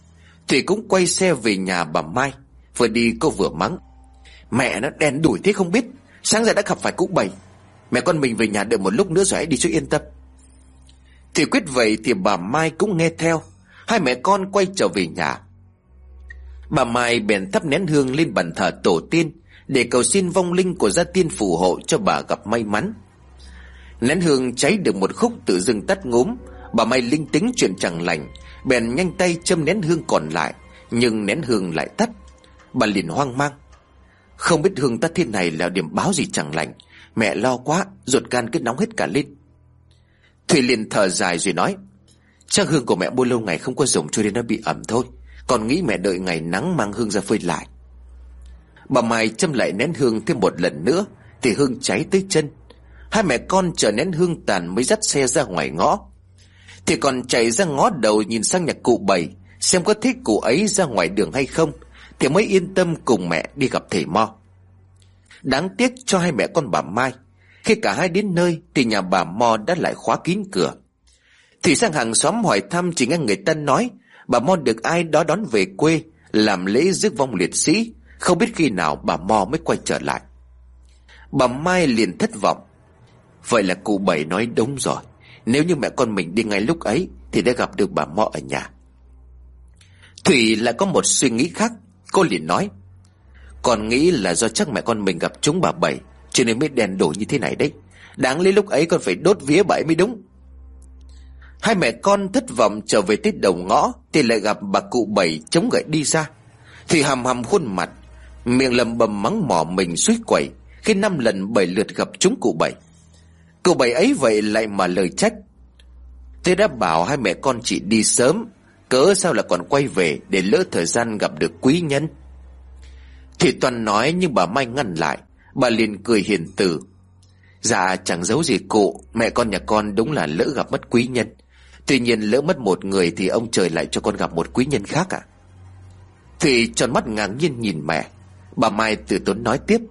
Thủy cũng quay xe về nhà bà Mai, Vừa đi cô vừa mắng. Mẹ nó đèn đuổi thế không biết, Sáng ra đã gặp phải cụ bảy Mẹ con mình về nhà đợi một lúc nữa rồi hãy đi cho yên tâm. Thì quyết vậy thì bà Mai cũng nghe theo. Hai mẹ con quay trở về nhà. Bà Mai bèn thắp nén hương lên bàn thờ tổ tiên để cầu xin vong linh của gia tiên phù hộ cho bà gặp may mắn. Nén hương cháy được một khúc tự dưng tắt ngốm. bà may linh tính chuyện chẳng lành, bèn nhanh tay châm nén hương còn lại, nhưng nén hương lại tắt. Bà liền hoang mang. Không biết hương tắt thế này là điểm báo gì chẳng lành, mẹ lo quá, ruột gan cứ nóng hết cả lên. Thủy liền thở dài rồi nói, chắc hương của mẹ mua lâu ngày không có dùng cho nên nó bị ẩm thôi, còn nghĩ mẹ đợi ngày nắng mang hương ra phơi lại. Bà Mai châm lại nén hương thêm một lần nữa, Thì hương cháy tới chân. Hai mẹ con chờ nén hương tàn mới dắt xe ra ngoài ngõ. Thì còn chạy ra ngõ đầu nhìn sang nhà cụ bảy, Xem có thích cụ ấy ra ngoài đường hay không, Thì mới yên tâm cùng mẹ đi gặp thầy Mo. Đáng tiếc cho hai mẹ con bà Mai, Khi cả hai đến nơi Thì nhà bà Mo đã lại khóa kín cửa. Thì sang hàng xóm hỏi thăm Chỉ nghe người ta nói, Bà Mo được ai đó đón về quê, Làm lễ rước vong liệt sĩ không biết khi nào bà Mo mới quay trở lại. Bà Mai liền thất vọng. Vậy là cụ Bảy nói đúng rồi. Nếu như mẹ con mình đi ngay lúc ấy, Thì đã gặp được bà Mo ở nhà. Thủy lại có một suy nghĩ khác. Cô liền nói Còn nghĩ là do chắc mẹ con mình gặp chúng bà Bảy, Cho nên mới đèn đổ như thế này đấy. Đáng lý lúc ấy con phải đốt vía bảy mới đúng. Hai mẹ con thất vọng trở về tết đầu ngõ, Thì lại gặp bà cụ Bảy chống gậy đi ra. Thủy hầm hầm khuôn mặt Miệng lầm bầm mắng mỏ mình suýt quẩy, Khi năm lần bảy lượt gặp chúng cụ bảy. Cụ bảy ấy vậy lại mà lời trách. Tôi đã bảo hai mẹ con chị đi sớm, Cớ sao là còn quay về Để lỡ thời gian gặp được quý nhân? Thì Toàn nói nhưng bà Mai ngăn lại, Bà liền cười hiền từ. Dạ chẳng giấu gì cụ, Mẹ con nhà con đúng là lỡ gặp mất quý nhân. Tuy nhiên lỡ mất một người Thì ông trời lại cho con gặp một quý nhân khác à? Thì tròn mắt ngạc nhiên nhìn mẹ. Bà Mai từ tốn nói tiếp.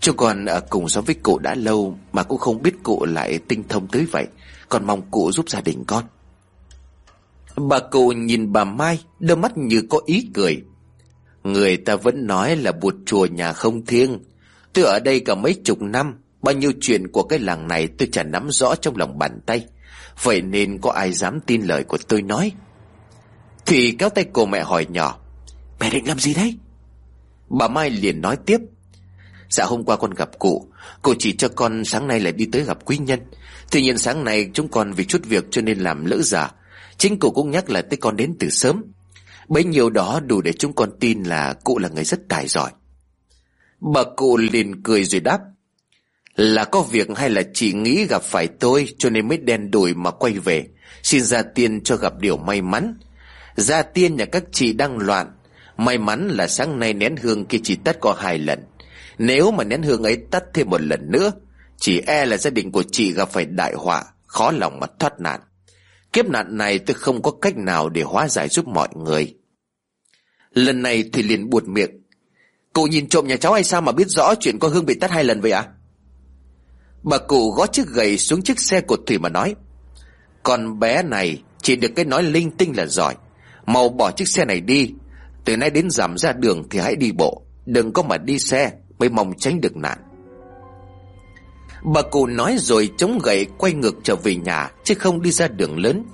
Chú còn ở à, cùng sống với cụ đã lâu Mà cũng không biết cụ lại tinh thông tới vậy, Còn mong cụ giúp gia đình con. Bà cụ nhìn bà Mai, Đôi mắt như có ý cười. Người ta vẫn nói là bụt chùa nhà không thiêng. Tôi ở đây cả mấy chục năm, Bao nhiêu chuyện của cái làng này tôi chẳng nắm rõ trong lòng bàn tay. Vậy nên có ai dám tin lời của tôi nói? Thì kéo tay cô mẹ hỏi nhỏ, Mẹ định làm gì đấy? Bà Mai liền nói tiếp. Dạ hôm qua con gặp cụ Cụ chỉ cho con sáng nay lại đi tới gặp quý nhân. Tuy nhiên sáng nay chúng con vì chút việc cho nên làm lỡ giả Chính cụ cũng nhắc là tới con đến từ sớm. Bấy nhiêu đó đủ để chúng con tin là cụ là người rất tài giỏi. Bà cụ liền cười rồi đáp. Là có việc hay là chỉ nghĩ gặp phải tôi Cho nên mới đen đùi mà quay về. Xin ra tiên cho gặp điều may mắn. Ra tiên nhà các chị đang loạn May mắn là sáng nay nén hương kia chỉ tắt có hai lần Nếu mà nén hương ấy tắt thêm một lần nữa, Chỉ e là gia đình của chị gặp phải đại họa, Khó lòng mà thoát nạn Kiếp nạn này tôi không có cách nào để hóa giải giúp mọi người Lần này thì liền buột miệng Cụ nhìn trộm nhà cháu hay sao mà biết rõ chuyện con Hương bị tắt hai lần vậy ạ? À? Bà cụ gõ chiếc gậy xuống chiếc xe của Thủy mà nói, Con bé này chỉ được cái nói linh tinh là giỏi Mau bỏ chiếc xe này đi từ nay đến giảm ra đường thì hãy đi bộ, Đừng có mà đi xe, Mới mong tránh được nạn. Bà cụ nói rồi chống gậy quay ngược trở về nhà, Chứ không đi ra đường lớn.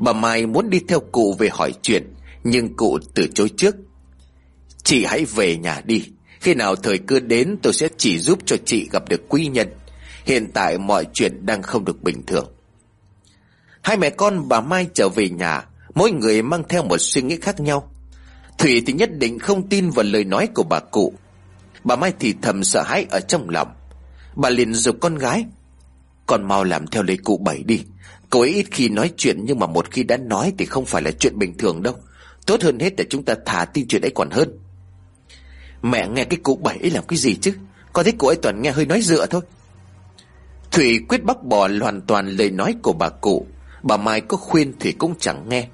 Bà Mai muốn đi theo cụ về hỏi chuyện, Nhưng cụ từ chối trước. Chị hãy về nhà đi, Khi nào thời cơ đến tôi sẽ chỉ giúp cho chị gặp được quý nhân. Hiện tại mọi chuyện đang không được bình thường. Hai mẹ con bà Mai trở về nhà, Mỗi người mang theo một suy nghĩ khác nhau. Thủy thì nhất định không tin vào lời nói của bà cụ. Bà Mai thì thầm sợ hãi ở trong lòng. Bà liền dục con gái, Con mau làm theo lời cụ bảy đi. Cậu ấy ít khi nói chuyện Nhưng mà một khi đã nói thì không phải là chuyện bình thường đâu. Tốt hơn hết là chúng ta thả tin chuyện ấy còn hơn. Mẹ nghe cái cụ bảy ấy làm cái gì chứ? Con thấy cụ ấy toàn nghe hơi nói dựa thôi. Thủy quyết bác bỏ hoàn toàn lời nói của bà cụ. Bà Mai có khuyên thì cũng chẳng nghe.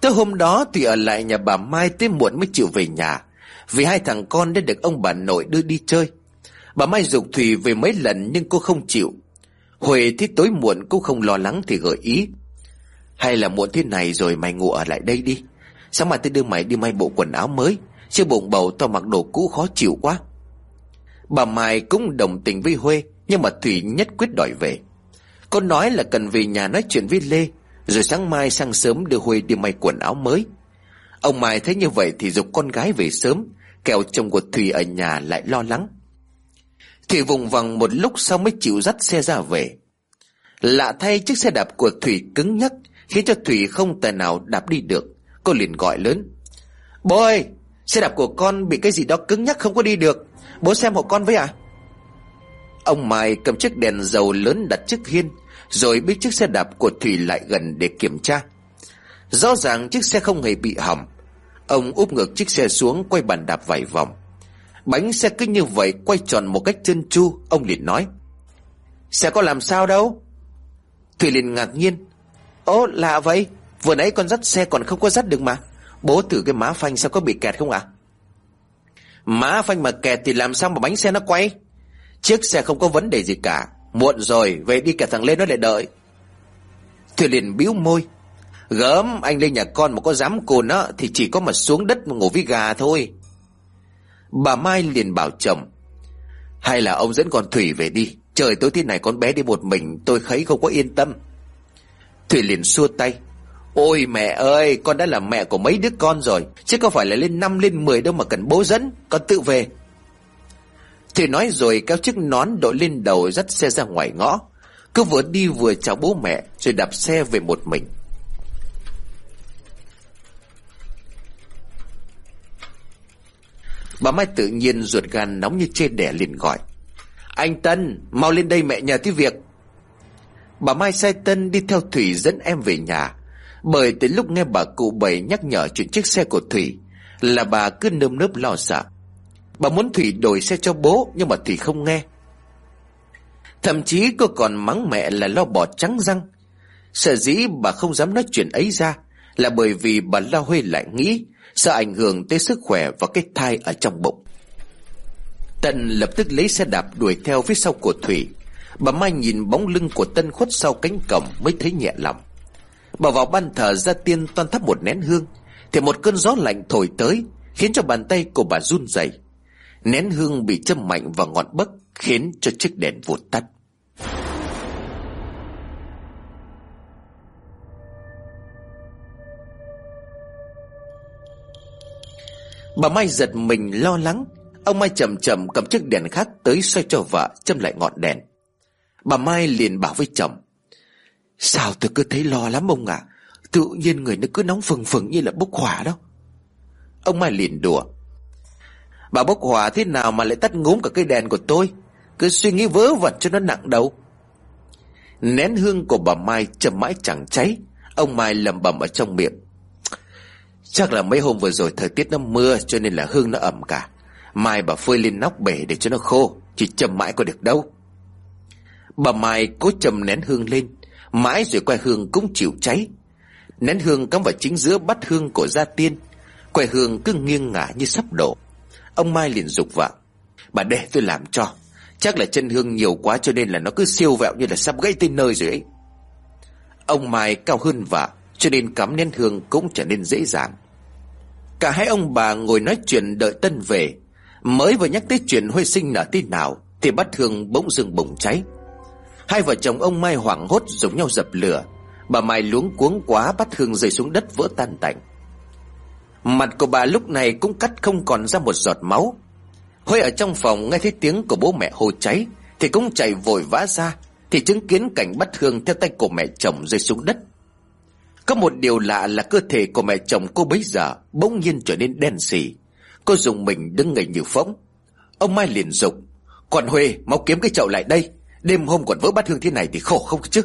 Tới hôm đó Thủy ở lại nhà bà Mai tới muộn mới chịu về nhà, Vì hai thằng con đã được ông bà nội đưa đi chơi. Bà Mai dục Thủy về mấy lần nhưng cô không chịu. Huệ thấy tối muộn cũng không lo lắng thì gợi ý, Hay là muộn thế này rồi mày ngủ ở lại đây đi. Sáng mai tôi đưa mày đi may bộ quần áo mới, Chứ bụng bầu tao mặc đồ cũ khó chịu quá. Bà Mai cũng đồng tình với Huê Nhưng mà Thủy nhất quyết đòi về. Cô nói là cần về nhà nói chuyện với Lê rồi sáng mai sang sớm đưa Huê đi may quần áo mới. Ông Mai thấy như vậy thì dục con gái về sớm Kẹo chồng của Thủy ở nhà lại lo lắng. Thủy vùng vằng một lúc sau mới chịu dắt xe ra về. Lạ thay chiếc xe đạp của Thủy cứng nhắc, Khiến cho Thủy không tài nào đạp đi được. Cô liền gọi lớn. Bố ơi, Xe đạp của con bị cái gì đó cứng nhắc không có đi được. Bố xem hộ con với ạ. À? Ông Mai cầm chiếc đèn dầu lớn đặt trước hiên rồi biết chiếc xe đạp của Thủy lại gần để kiểm tra. Rõ ràng chiếc xe không hề bị hỏng. Ông úp ngược chiếc xe xuống, quay bàn đạp vài vòng. Bánh xe cứ như vậy quay tròn một cách chân chu Ông liền nói. Xe có làm sao đâu? Thủy liền ngạc nhiên. Ố, lạ vậy. Vừa nãy con dắt xe còn không có dắt được mà. Bố thử cái má phanh sao có bị kẹt không ạ? À? Má phanh mà kẹt thì làm sao mà bánh xe nó quay? Chiếc xe không có vấn đề gì cả. Muộn rồi, về đi cả thằng lên nó lại đợi. Thuyền liền bĩu môi. Gớm, anh lên nhà con mà có dám cồn á, Thì chỉ có mà xuống đất mà ngủ với gà thôi. Bà Mai liền bảo chồng, Hay là ông dẫn con Thủy về đi. Trời tối thế này con bé đi một mình, Tôi thấy không có yên tâm. Thủy liền xua tay, Ôi mẹ ơi, con đã là mẹ của mấy đứa con rồi, Chứ có phải là lên năm, lên 10 đâu mà cần bố dẫn, Con tự về. Thì nói rồi kéo chiếc nón đội lên đầu dắt xe ra ngoài ngõ. Cứ vừa đi vừa chào bố mẹ, Rồi đạp xe về một mình. Bà Mai tự nhiên ruột gan nóng như chê đẻ liền gọi. Anh Tân, Mau lên đây mẹ nhờ tí việc. Bà Mai sai Tân đi theo Thủy dẫn em về nhà. Bởi từ lúc nghe bà cụ bảy nhắc nhở chuyện chiếc xe của Thủy, Là bà cứ nơm nớp lo sợ. Bà muốn Thủy đổi xe cho bố, Nhưng mà Thủy không nghe. Thậm chí cô còn mắng mẹ là lo bỏ trắng răng. Sợ dĩ bà không dám nói chuyện ấy ra, Là bởi vì bà lo Huê lại nghĩ, Sợ ảnh hưởng tới sức khỏe và cái thai ở trong bụng. Tân lập tức lấy xe đạp đuổi theo phía sau của Thủy. Bà Mai nhìn bóng lưng của Tân khuất sau cánh cổng mới thấy nhẹ lòng. Bà vào ban thờ ra tiên toàn thắp một nén hương, Thì một cơn gió lạnh thổi tới, Khiến cho bàn tay của bà run rẩy. Nén hương bị châm mạnh vào ngọn bấc Khiến cho chiếc đèn vụt tắt. Bà Mai giật mình lo lắng. Ông Mai chậm chậm cầm chiếc đèn khác tới xoay cho vợ, châm lại ngọn đèn. Bà Mai liền bảo với chồng, Sao tôi cứ thấy lo lắm ông ạ? Tự nhiên người nó cứ nóng phừng phừng như là bốc hỏa đó. Ông Mai liền đùa Bà bốc hỏa thế nào mà lại tắt ngúm cả cây đèn của tôi? Cứ suy nghĩ vớ vẩn cho nó nặng đầu. Nén hương của bà Mai chậm mãi chẳng cháy. Ông Mai lầm bầm ở trong miệng. Chắc là mấy hôm vừa rồi thời tiết nó mưa cho nên là hương nó ẩm cả. Mai bà phơi lên nóc bể để cho nó khô, Chỉ chầm mãi có được đâu. Bà Mai cố chầm nén hương lên, Mãi rồi que hương cũng chịu cháy. Nén hương cắm vào chính giữa bắt hương của gia tiên. Que hương cứ nghiêng ngả như sắp đổ. Ông Mai liền dục vợ Bà để tôi làm cho. Chắc là chân hương nhiều quá cho nên là nó cứ siêu vẹo như là sắp gãy tới nơi rồi ấy. Ông Mai cao hơn vợ Cho nên cắm nén hương cũng trở nên dễ dàng. Cả hai ông bà ngồi nói chuyện đợi Tân về. Mới vừa nhắc tới chuyện Huê sinh nở tin nào, Thì bắt hương bỗng dưng bùng cháy. Hai vợ chồng ông Mai hoảng hốt giống nhau dập lửa. Bà Mai luống cuống quá bắt hương rơi xuống đất vỡ tan tành. Mặt của bà lúc này cũng cắt không còn ra một giọt máu. Huê ở trong phòng nghe thấy tiếng của bố mẹ hô cháy, Thì cũng chạy vội vã ra, Thì chứng kiến cảnh bắt hương theo tay của mẹ chồng rơi xuống đất. Có một điều lạ là cơ thể của mẹ chồng cô bấy giờ Bỗng nhiên trở nên đen xỉ Cô dùng mình đứng ngây như phóng Ông Mai liền dục Còn Huê mau kiếm cái chậu lại đây. Đêm hôm còn vỡ bắt hương thế này thì khổ không chứ?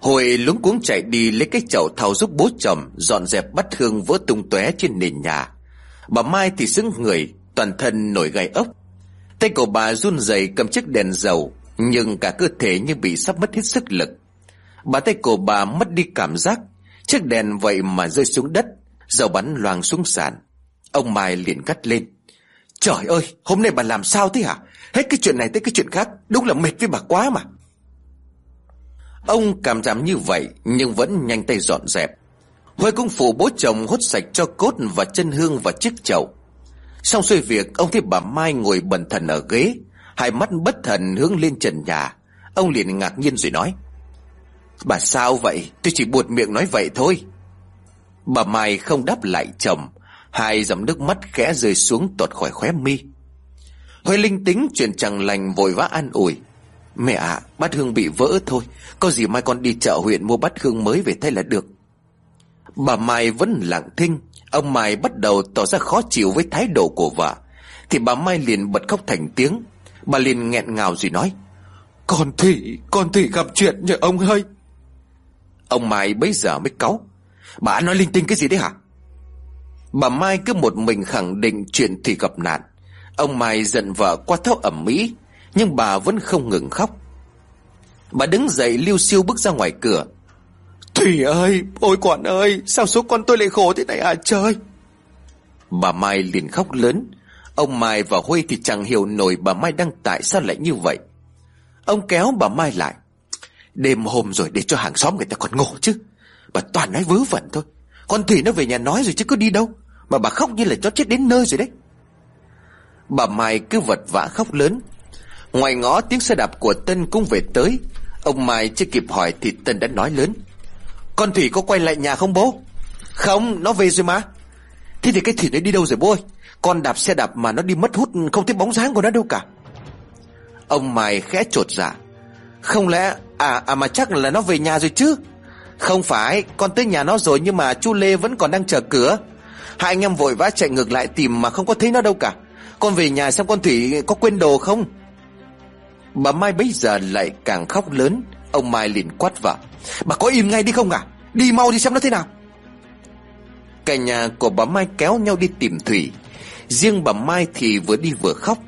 Hồi lúng cuống chạy đi lấy cái chậu thau giúp bố chồng, Dọn dẹp bắt hương vỡ tung tóe trên nền nhà. Bà Mai thì xứng người, Toàn thân nổi gai ốc. Tay của bà run rẩy cầm chiếc đèn dầu, Nhưng cả cơ thể như bị sắp mất hết sức lực. Bà tay của bà mất đi cảm giác, Chiếc đèn vậy mà rơi xuống đất, Dầu bắn loang xuống sàn. Ông Mai liền cắt lên. Trời ơi, hôm nay bà làm sao thế hả? Hết cái chuyện này tới cái chuyện khác, Đúng là mệt với bà quá mà. Ông cảm giảm như vậy, Nhưng vẫn nhanh tay dọn dẹp. Huệ cũng phụ bố chồng hút sạch cho cốt Và chân hương và chiếc chậu. Xong xuôi việc, ông thấy bà Mai ngồi bần thần ở ghế. Hai mắt bất thần hướng lên trần nhà. Ông liền ngạc nhiên rồi nói, Bà sao vậy? Tôi chỉ buột miệng nói vậy thôi. Bà Mai không đáp lại chồng. Hai dòng nước mắt khẽ rơi xuống tuột khỏi khóe mi. Huệ linh tính chuyện chẳng lành vội vã an ủi. Mẹ ạ à, bát hương bị vỡ thôi. Có gì mai con đi chợ huyện mua bát hương mới về thay là được. Bà Mai vẫn lặng thinh. Ông Mai bắt đầu tỏ ra khó chịu với thái độ của vợ. Thì bà Mai liền bật khóc thành tiếng. Bà liền nghẹn ngào rồi nói Con Thủy, con Thủy gặp chuyện nhờ ông ơi Ông Mai bấy giờ mới cáu. Bà nói linh tinh cái gì đấy hả? Bà Mai cứ một mình khẳng định chuyện Thủy gặp nạn. Ông Mai giận vợ qua thao ẩm mỹ Nhưng bà vẫn không ngừng khóc. Bà đứng dậy lưu siêu bước ra ngoài cửa. Thủy ơi, ôi quản ơi Sao số con tôi lại khổ thế này à trời. Bà Mai liền khóc lớn. Ông Mai và Huy thì chẳng hiểu nổi bà Mai đang tại sao lại như vậy. Ông kéo bà Mai lại. Đêm hôm rồi để cho hàng xóm người ta còn ngủ chứ. Bà toàn nói vớ vẩn thôi. Con Thủy nó về nhà nói rồi chứ có đi đâu. Mà bà khóc như là chó chết đến nơi rồi đấy. Bà Mai cứ vật vã khóc lớn Ngoài ngõ tiếng xe đạp của Tân cũng về tới. Ông Mai chưa kịp hỏi thì Tân đã nói lớn. Con Thủy có quay lại nhà không bố? Không, nó về rồi mà. Thế thì cái Thủy nó đi đâu rồi bố ơi? Con đạp xe đạp mà nó đi mất hút Không thấy bóng dáng của nó đâu cả. Ông Mai khẽ trột dạ. Không lẽ À à mà chắc là nó về nhà rồi chứ? Không phải, Con tới nhà nó rồi nhưng mà chú Lê vẫn còn đang chờ cửa. Hai anh em vội vã chạy ngược lại tìm mà không có thấy nó đâu cả. Con về nhà xem con Thủy có quên đồ không? Bà Mai bây giờ lại càng khóc lớn. Ông Mai liền quát vào Bà có im ngay đi không à? Đi mau đi xem nó thế nào. Cả nhà của bà Mai kéo nhau đi tìm Thủy. Riêng bà Mai thì vừa đi vừa khóc.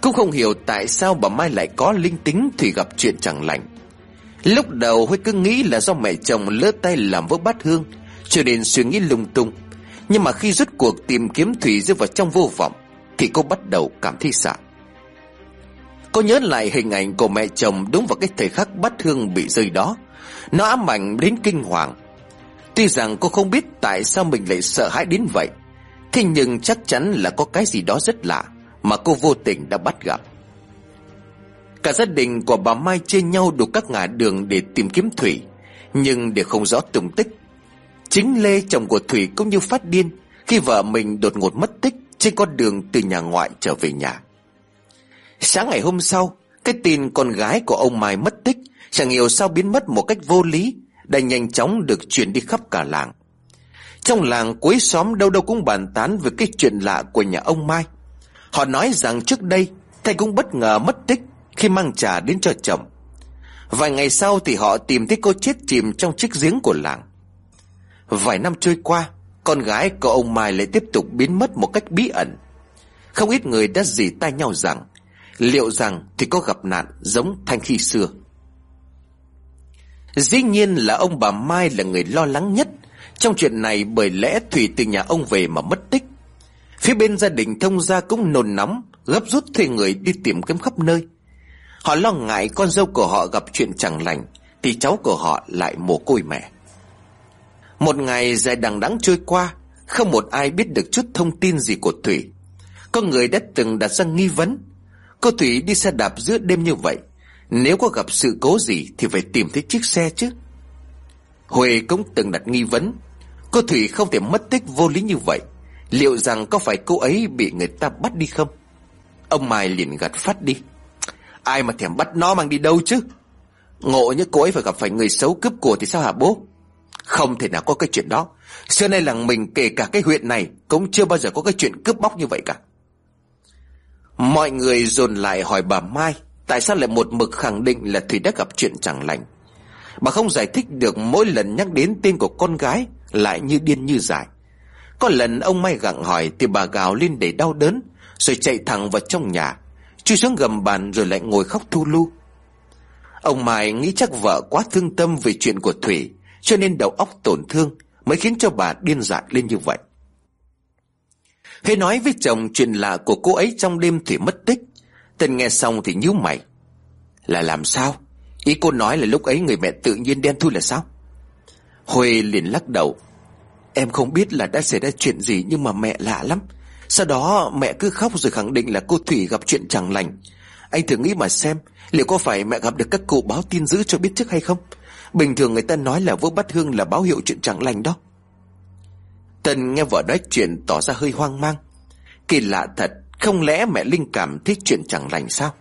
Cũng không hiểu tại sao bà Mai lại có linh tính Thủy gặp chuyện chẳng lành. Lúc đầu Huy cứ nghĩ là do mẹ chồng lỡ tay làm vỡ bát hương, Cho nên suy nghĩ lung tung. Nhưng mà khi rút cuộc tìm kiếm Thủy rơi vào trong vô vọng, Thì cô bắt đầu cảm thấy sợ. Cô nhớ lại hình ảnh của mẹ chồng đúng vào cái thời khắc bắt hương bị rơi đó. Nó ám ảnh đến kinh hoàng. Tuy rằng cô không biết tại sao mình lại sợ hãi đến vậy, Thế nhưng chắc chắn là có cái gì đó rất lạ Mà cô vô tình đã bắt gặp. Cả gia đình của bà Mai chia nhau đủ các ngã đường để tìm kiếm Thủy, Nhưng để không rõ tung tích. Chính Lê, chồng của Thủy cũng như phát điên, Khi vợ mình đột ngột mất tích Trên con đường từ nhà ngoại trở về nhà. Sáng ngày hôm sau, Cái tin con gái của ông Mai mất tích, Chẳng hiểu sao biến mất một cách vô lý Đã nhanh chóng được truyền đi khắp cả làng. Trong làng cuối xóm đâu đâu cũng bàn tán Về cái chuyện lạ của nhà ông Mai. Họ nói rằng trước đây, Thầy cũng bất ngờ mất tích Khi mang trà đến cho chồng. Vài ngày sau thì họ tìm thấy cô chết chìm Trong chiếc giếng của làng. Vài năm trôi qua, Con gái của ông Mai lại tiếp tục biến mất một cách bí ẩn. Không ít người đã dì tay nhau rằng Liệu rằng thì có gặp nạn giống thanh khi xưa? Dĩ nhiên là ông bà Mai là người lo lắng nhất Trong chuyện này bởi lẽ Thủy từ nhà ông về mà mất tích. Phía bên gia đình thông gia cũng nôn nóng, Gấp rút thuê người đi tìm kiếm khắp nơi. Họ lo ngại con dâu của họ gặp chuyện chẳng lành, Thì cháu của họ lại mồ côi mẹ. Một ngày dài đằng đẵng trôi qua, Không một ai biết được chút thông tin gì của Thủy. Có người đã từng đặt ra nghi vấn Cô Thủy đi xe đạp giữa đêm như vậy. Nếu có gặp sự cố gì Thì phải tìm thấy chiếc xe chứ. Huệ cũng từng đặt nghi vấn. Cô Thủy không thể mất tích vô lý như vậy. Liệu rằng có phải cô ấy bị người ta bắt đi không? Ông Mai liền gật phát đi. Ai mà thèm bắt nó mang đi đâu chứ? Ngộ như cô ấy phải gặp phải người xấu cướp của thì sao hả bố? Không thể nào có cái chuyện đó. Xưa nay làng mình, kể cả cái huyện này, Cũng chưa bao giờ có cái chuyện cướp bóc như vậy cả. Mọi người dồn lại hỏi bà Mai, Tại sao lại một mực khẳng định là Thủy đã gặp chuyện chẳng lành. Bà không giải thích được mỗi lần nhắc đến tên của con gái Lại như điên như dại. Có lần ông Mai gặng hỏi Thì bà gào lên để đau đớn, Rồi chạy thẳng vào trong nhà, Chui xuống gầm bàn rồi lại ngồi khóc thu lu. Ông Mai nghĩ chắc vợ quá thương tâm Về chuyện của Thủy, Cho nên đầu óc tổn thương Mới khiến cho bà điên dại lên như vậy. Khi nói với chồng chuyện lạ của cô ấy trong đêm Thủy mất tích. Tân nghe xong thì nhíu mày. Là làm sao? Ý cô nói là lúc ấy người mẹ tự nhiên đen thui là sao? Huê liền lắc đầu. Em không biết là đã xảy ra chuyện gì Nhưng mà mẹ lạ lắm. Sau đó mẹ cứ khóc rồi khẳng định là cô Thủy gặp chuyện chẳng lành. Anh thử nghĩ mà xem, Liệu có phải mẹ gặp được các cụ báo tin dữ cho biết trước hay không? Bình thường người ta nói là vô bắt hương là báo hiệu chuyện chẳng lành đó. Tân nghe vợ nói chuyện tỏ ra hơi hoang mang. Kỳ lạ thật, Không lẽ mẹ linh cảm thấy chuyện chẳng lành sao?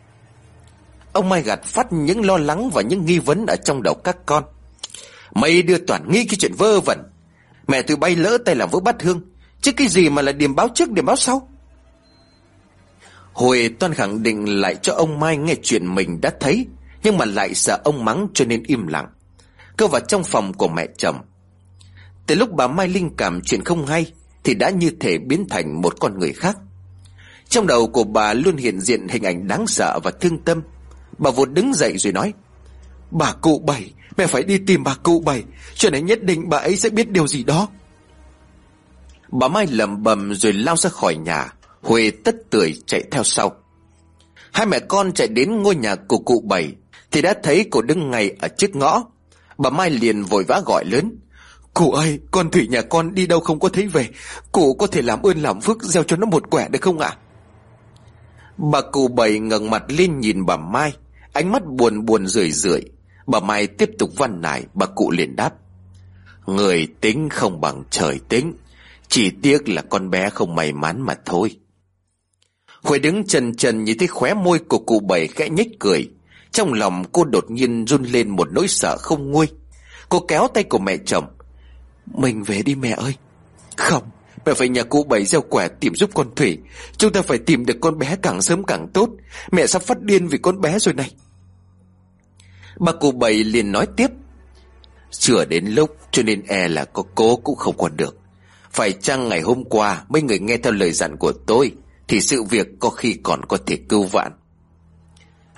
Ông Mai gạt phát những lo lắng và những nghi vấn ở trong đầu các con. Mày đưa toàn nghi cái chuyện vơ vẩn. Mẹ tôi bay lỡ tay làm vỡ bát hương. Chứ cái gì mà là điểm báo trước điểm báo sau? Hồi Toàn khẳng định lại cho ông Mai nghe chuyện mình đã thấy, Nhưng mà lại sợ ông mắng cho nên im lặng. Cơ vào trong phòng của mẹ chồng từ lúc bà Mai linh cảm chuyện không hay, Thì đã như thể biến thành một con người khác. Trong đầu của bà luôn hiện diện hình ảnh đáng sợ và thương tâm. Bà vụt đứng dậy rồi nói, Bà cụ bảy, Mẹ phải đi tìm bà cụ bảy Cho này nhất định bà ấy sẽ biết điều gì đó. Bà Mai lầm bầm rồi lao ra khỏi nhà, Huệ tất tưởi chạy theo sau. Hai mẹ con chạy đến ngôi nhà của cụ bảy, Thì đã thấy cô đứng ngay ở trước ngõ. Bà Mai liền vội vã gọi lớn Cụ ơi, con Thủy nhà con đi đâu không có thấy về? Cụ có thể làm ơn làm phước Gieo cho nó một quẻ được không ạ? Bà cụ bảy ngẩng mặt lên nhìn bà Mai, Ánh mắt buồn buồn rười rượi. Bà Mai tiếp tục văn nải, Bà cụ liền đáp. Người tính không bằng trời tính, Chỉ tiếc là con bé không may mắn mà thôi. Huệ đứng trần trần nhìn thấy khóe môi của cụ bảy khẽ nhếch cười. Trong lòng cô đột nhiên run lên một nỗi sợ không nguôi. Cô kéo tay của mẹ chồng mình về đi mẹ ơi. Không, Mẹ phải nhà cụ bảy gieo quẻ tìm giúp con Thủy. Chúng ta phải tìm được con bé càng sớm càng tốt. Mẹ sắp phát điên vì con bé rồi này. Bà cụ bảy liền nói tiếp. Chưa đến lúc, cho nên e là có cố cũng không còn được. Phải chăng ngày hôm qua Mấy người nghe theo lời dặn của tôi, Thì sự việc có khi còn có thể cứu vãn.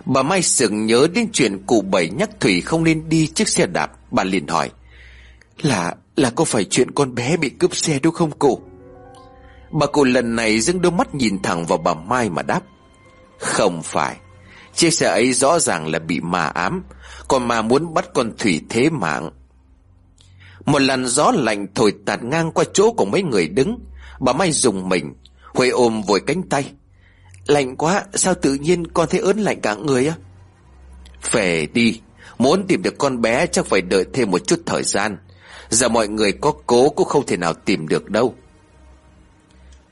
Bà Mai sừng nhớ đến chuyện cụ bảy nhắc Thủy không nên đi chiếc xe đạp, Bà liền hỏi, Là là có phải chuyện con bé bị cướp xe đúng không cụ Bà cụ lần này dưng đôi mắt nhìn thẳng vào bà Mai mà đáp, Không phải, Chiếc xe ấy rõ ràng là bị ma ám, Còn mà muốn bắt con Thủy thế mạng. Một làn gió lạnh thổi tạt ngang qua chỗ của mấy người đứng, Bà Mai dùng mình, Huệ ôm vội cánh tay, Lạnh quá, sao tự nhiên con thấy ớn lạnh cả người á? Về đi, Muốn tìm được con bé chắc phải đợi thêm một chút thời gian. Giờ mọi người có cố cũng không thể nào tìm được đâu.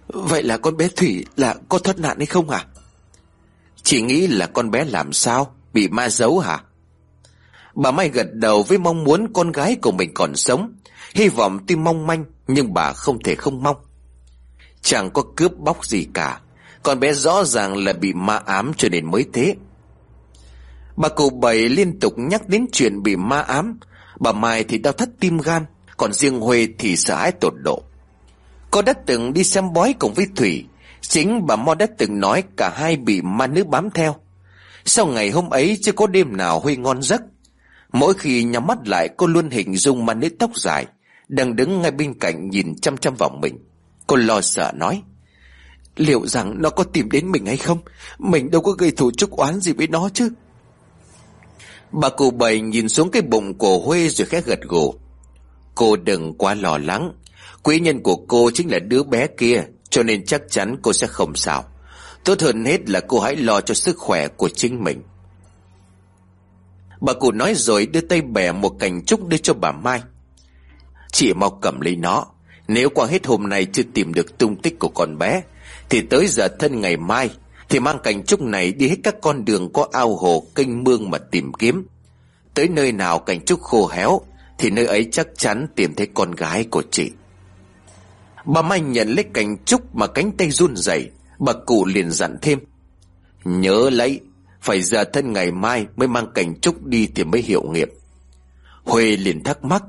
Vậy là con bé Thủy là có thoát nạn hay không hả? Chị nghĩ là con bé làm sao? Bị ma giấu hả? Bà Mai gật đầu với mong muốn con gái của mình còn sống. Hy vọng tuy mong manh, Nhưng bà không thể không mong. Chẳng có cướp bóc gì cả. Con bé rõ ràng là bị ma ám cho nên mới thế. Bà cụ bảy liên tục nhắc đến chuyện bị ma ám. Bà Mai thì đau thắt tim gan, Còn riêng Huê thì sợ hãi tột độ. Cô đã từng đi xem bói cùng với Thủy, Chính bà Mo đã từng nói cả hai bị ma nữ bám theo. Sau ngày hôm ấy chưa có đêm nào Huy ngon giấc. Mỗi khi nhắm mắt lại, cô luôn hình dung ma nữ tóc dài Đang đứng ngay bên cạnh nhìn chăm chăm vào mình. Cô lo sợ nói, Liệu rằng nó có tìm đến mình hay không? Mình đâu có gây thù chúc oán gì với nó chứ. Bà cụ bảy nhìn xuống cái bụng của Huê rồi khẽ gật gù. Cô đừng quá lo lắng. Quý nhân của cô chính là đứa bé kia, Cho nên chắc chắn cô sẽ không sao. Tốt hơn hết là cô hãy lo cho sức khỏe của chính mình. Bà cụ nói rồi đưa tay bẻ một cành trúc đưa cho bà Mai. Chị mau cầm lấy nó. Nếu qua hết hôm nay chưa tìm được tung tích của con bé, Thì tới giờ thân ngày mai thì mang cành trúc này đi hết các con đường có ao hồ kênh mương mà tìm kiếm Tới nơi nào cành trúc khô héo Thì nơi ấy chắc chắn tìm thấy con gái của chị Bà Mai nhận lấy cành trúc mà cánh tay run rẩy, bà cụ liền dặn thêm. Nhớ lấy, phải giờ thân ngày mai mới mang cành trúc đi thì mới hiệu nghiệm. Huê liền thắc mắc.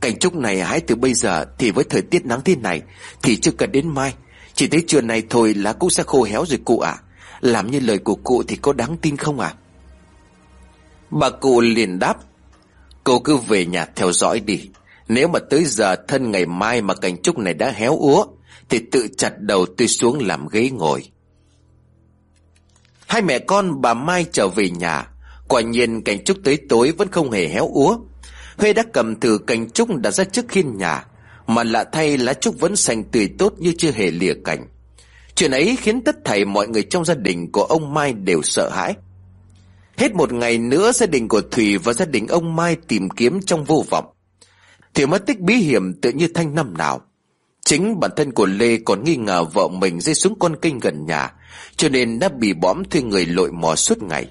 Cành trúc này hái từ bây giờ thì với thời tiết nắng thế này thì chưa cần đến mai. Chỉ tới trưa này thôi lá cũng sẽ khô héo rồi cụ ạ. Làm như lời của cụ thì có đáng tin không ạ? Bà cụ liền đáp. Cô cứ về nhà theo dõi đi. Nếu mà tới giờ thân ngày mai mà cành trúc này đã héo úa, Thì tự chặt đầu tôi xuống làm ghế ngồi Hai mẹ con bà Mai trở về nhà Quả nhiên cành trúc tới tối vẫn không hề héo úa Huê đã cầm thử cành trúc đặt ra trước khiên nhà mà lạ thay lá trúc vẫn xanh tươi tốt như chưa hề lìa cành. Chuyện ấy khiến tất thảy mọi người trong gia đình của ông Mai đều sợ hãi. Hết một ngày nữa gia đình của Thủy và gia đình ông Mai tìm kiếm trong vô vọng. Thủy mất tích bí hiểm tự như thanh năm nào. Chính bản thân của Lê còn nghi ngờ vợ mình rơi xuống con kênh gần nhà Cho nên đã bị bõm thuê người lội mò suốt ngày.